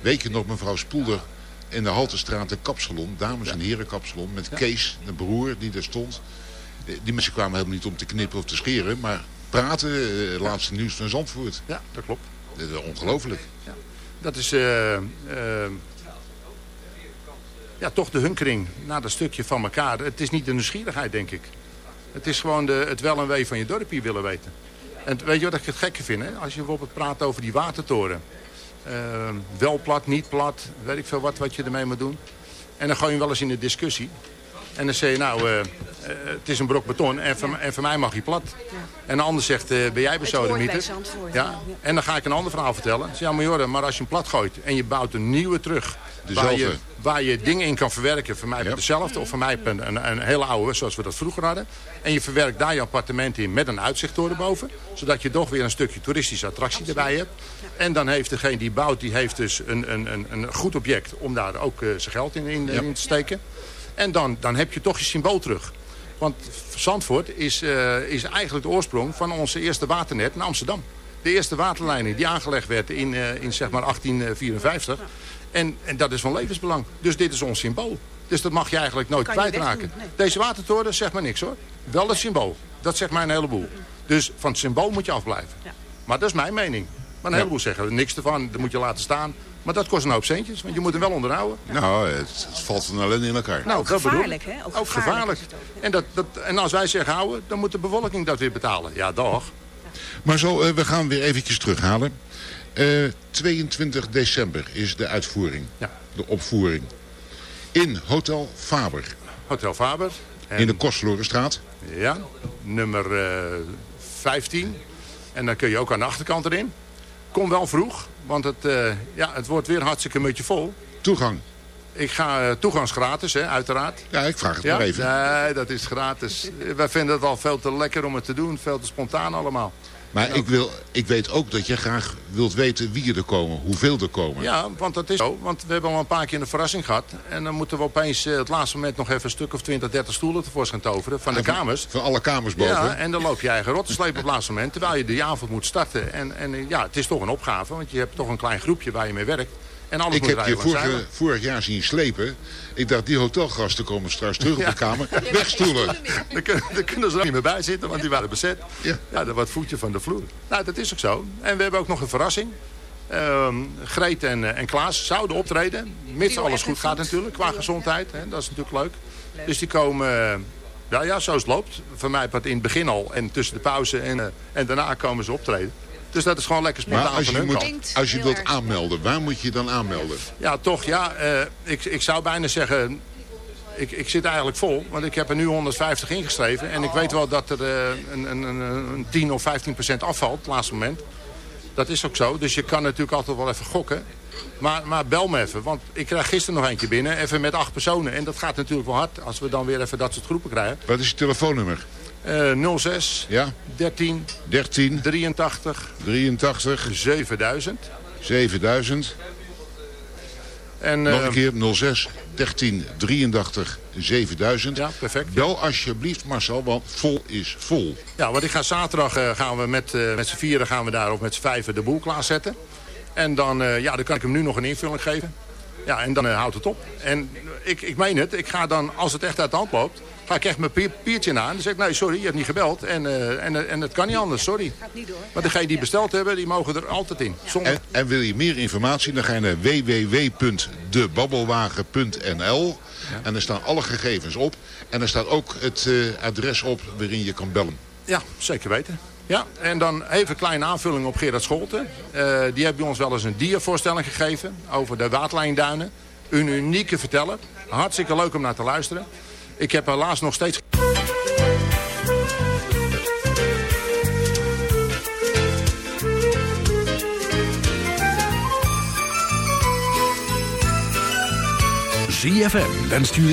Weet je nog, mevrouw Spoelder in de Haltestraat een kapsalon, dames en heren kapsalon, met Kees, de broer die daar stond. Eh, Die mensen kwamen helemaal niet om te knippen of te scheren, maar praten, laatste nieuws van Zandvoort. Ja, dat klopt. Dat is ongelooflijk. Dat is eh, eh, ja, toch de hunkering naar dat stukje van elkaar. Het is niet de nieuwsgierigheid, denk ik. Het is gewoon de, het wel en wee van je dorpje willen weten. En weet je wat ik het gekke vind? Hè? Als je bijvoorbeeld praat over die watertoren. Eh, wel plat, niet plat, weet ik veel wat, wat je ermee moet doen. En dan gooi je hem wel eens in de discussie. En dan zeg je, nou, eh, eh, het is een brok beton en voor, en voor mij mag hij plat. En een ander zegt, eh, ben jij besodemieter? Ja. ja. En dan ga ik een ander verhaal vertellen. Zeg, ja, maar Jorre, maar als je hem plat gooit en je bouwt een nieuwe terug... Waar je, Dezelfde. waar je dingen in kan verwerken. Voor mij je dezelfde of voor mij je een, een, een hele oude, zoals we dat vroeger hadden. En je verwerkt daar je appartement in met een uitzicht erboven. Zodat je toch weer een stukje toeristische attractie erbij hebt. En dan heeft degene die bouwt, die heeft dus een, een, een, een goed object om daar ook eh, zijn geld in, in, in te steken. En dan, dan heb je toch je symbool terug. Want Zandvoort is, eh, is eigenlijk de oorsprong van onze eerste waternet in Amsterdam. De eerste waterleiding die aangelegd werd in, eh, in zeg maar 1854. En, en dat is van levensbelang. Dus dit is ons symbool. Dus dat mag je eigenlijk nooit kwijtraken. nee. Deze watertoren zegt maar niks hoor. Wel het symbool. Dat zegt mij een heleboel. Dus van het symbool moet je afblijven. Maar dat is mijn mening. Maar een heleboel zeggen niks ervan. Dat moet je laten staan. Maar dat kost een hoop centjes. Want je moet hem wel onderhouden. Nou, het, het valt van ellende in elkaar. Nou, Ook dat gevaarlijk, hè? Ook Ook gevaarlijk ook, En, dat, dat, en als wij zeggen houden, dan moet de bevolking dat weer betalen. Ja, toch. Maar zo, eh, we gaan weer eventjes terughalen. Eh 22 december is de uitvoering. De opvoering. In Hotel Faber. Hotel Faber. En- In de Kostverlorenstraat. Ja, nummer eh, 15. En dan kun je ook aan de achterkant erin. Kom wel vroeg, want het, eh, ja, het wordt weer hartstikke mutje vol. Toegang? Ik ga uh, toegangsgratis, hè, uiteraard. Ja, ik vraag het ja? maar even. Nee, dat is gratis. Wij vinden het al veel te lekker om het te doen. Veel te spontaan allemaal. Maar ik, wil, ik weet ook dat je graag wilt weten wie er komen, hoeveel er komen. Ja, want dat is zo. Want we hebben al een paar keer een verrassing gehad. En dan moeten we opeens uh, het laatste moment nog even een stuk of 20, 30 stoelen tevoorschijn toveren. Van de van, kamers. Van alle kamers boven. Ja, en dan loop je eigen rot te slepen op het laatste moment. Terwijl je die avond moet starten. En, en ja, het is toch een opgave. Want je hebt toch een klein groepje waar je mee werkt. En alles ik moet heb je vorige, vorig jaar zien slepen. Ik dacht, die hotelgasten komen straks terug ja. op de kamer. [LAUGHS] Wegstoelen. Daar kunnen, daar kunnen ze er niet meer bij zitten, want die waren bezet. Ja, ja dat wat voetje van de vloer. Nou, dat is ook zo. En we hebben ook nog een verrassing. Um, Greet en, en Klaas zouden optreden. Mits alles goed gaat natuurlijk, qua gezondheid. Hè, dat is natuurlijk leuk. leuk. Dus die komen... Uh, ja, ja, zoals het loopt. Voor mij wat in het begin al. En tussen de pauze en, uh, en daarna komen ze optreden. Dus dat is gewoon lekker spontaan maar als van je hun moet, kant. Als je wilt aanmelden, waar moet je dan aanmelden? Ja, toch ja. Uh, ik, ik zou bijna zeggen... Ik, ik zit eigenlijk vol, want ik heb er nu 150 ingeschreven. En ik weet wel dat er uh, een, een, een, een 10 of 15 procent afvalt, het laatste moment. Dat is ook zo, dus je kan natuurlijk altijd wel even gokken. Maar, maar bel me even, want ik krijg gisteren nog eentje binnen. Even met acht personen. En dat gaat natuurlijk wel hard als we dan weer even dat soort groepen krijgen. Wat is je telefoonnummer? Uh, 06 ja? 13 13 83 83 7000 7000 en, Nog uh, een keer 06 13 83 7000. Ja, perfect. Bel alsjeblieft Marcel, want vol is vol. Ja, want ik ga zaterdag uh, gaan we met, uh, met z'n vieren gaan we daar of met z'n vijven de boel klaarzetten. En dan, uh, ja, dan kan ik hem nu nog een invulling geven. Ja, en dan houdt het op. En ik, ik meen het, ik ga dan, als het echt uit de hand loopt, ga ik echt mijn papiertje aan. Dan zeg ik, nee, sorry, je hebt niet gebeld. En, uh, en, en het kan niet anders, sorry. Gaat niet door. Maar degene die besteld hebben, die mogen er altijd in. Zonder... En, en, wil je meer informatie, dan ga je naar www.debabbelwagen.nl. Ja. En er staan alle gegevens op. En er staat ook het uh, adres op waarin je kan bellen. Ja, zeker weten. Ja, en dan even een kleine aanvulling op Gerard Scholten. Uh, die heeft bij ons wel eens een diervoorstelling gegeven over de waterlijnduinen. Een unieke verteller. Hartstikke leuk om naar te luisteren. Ik heb helaas nog steeds... ZFM wenst u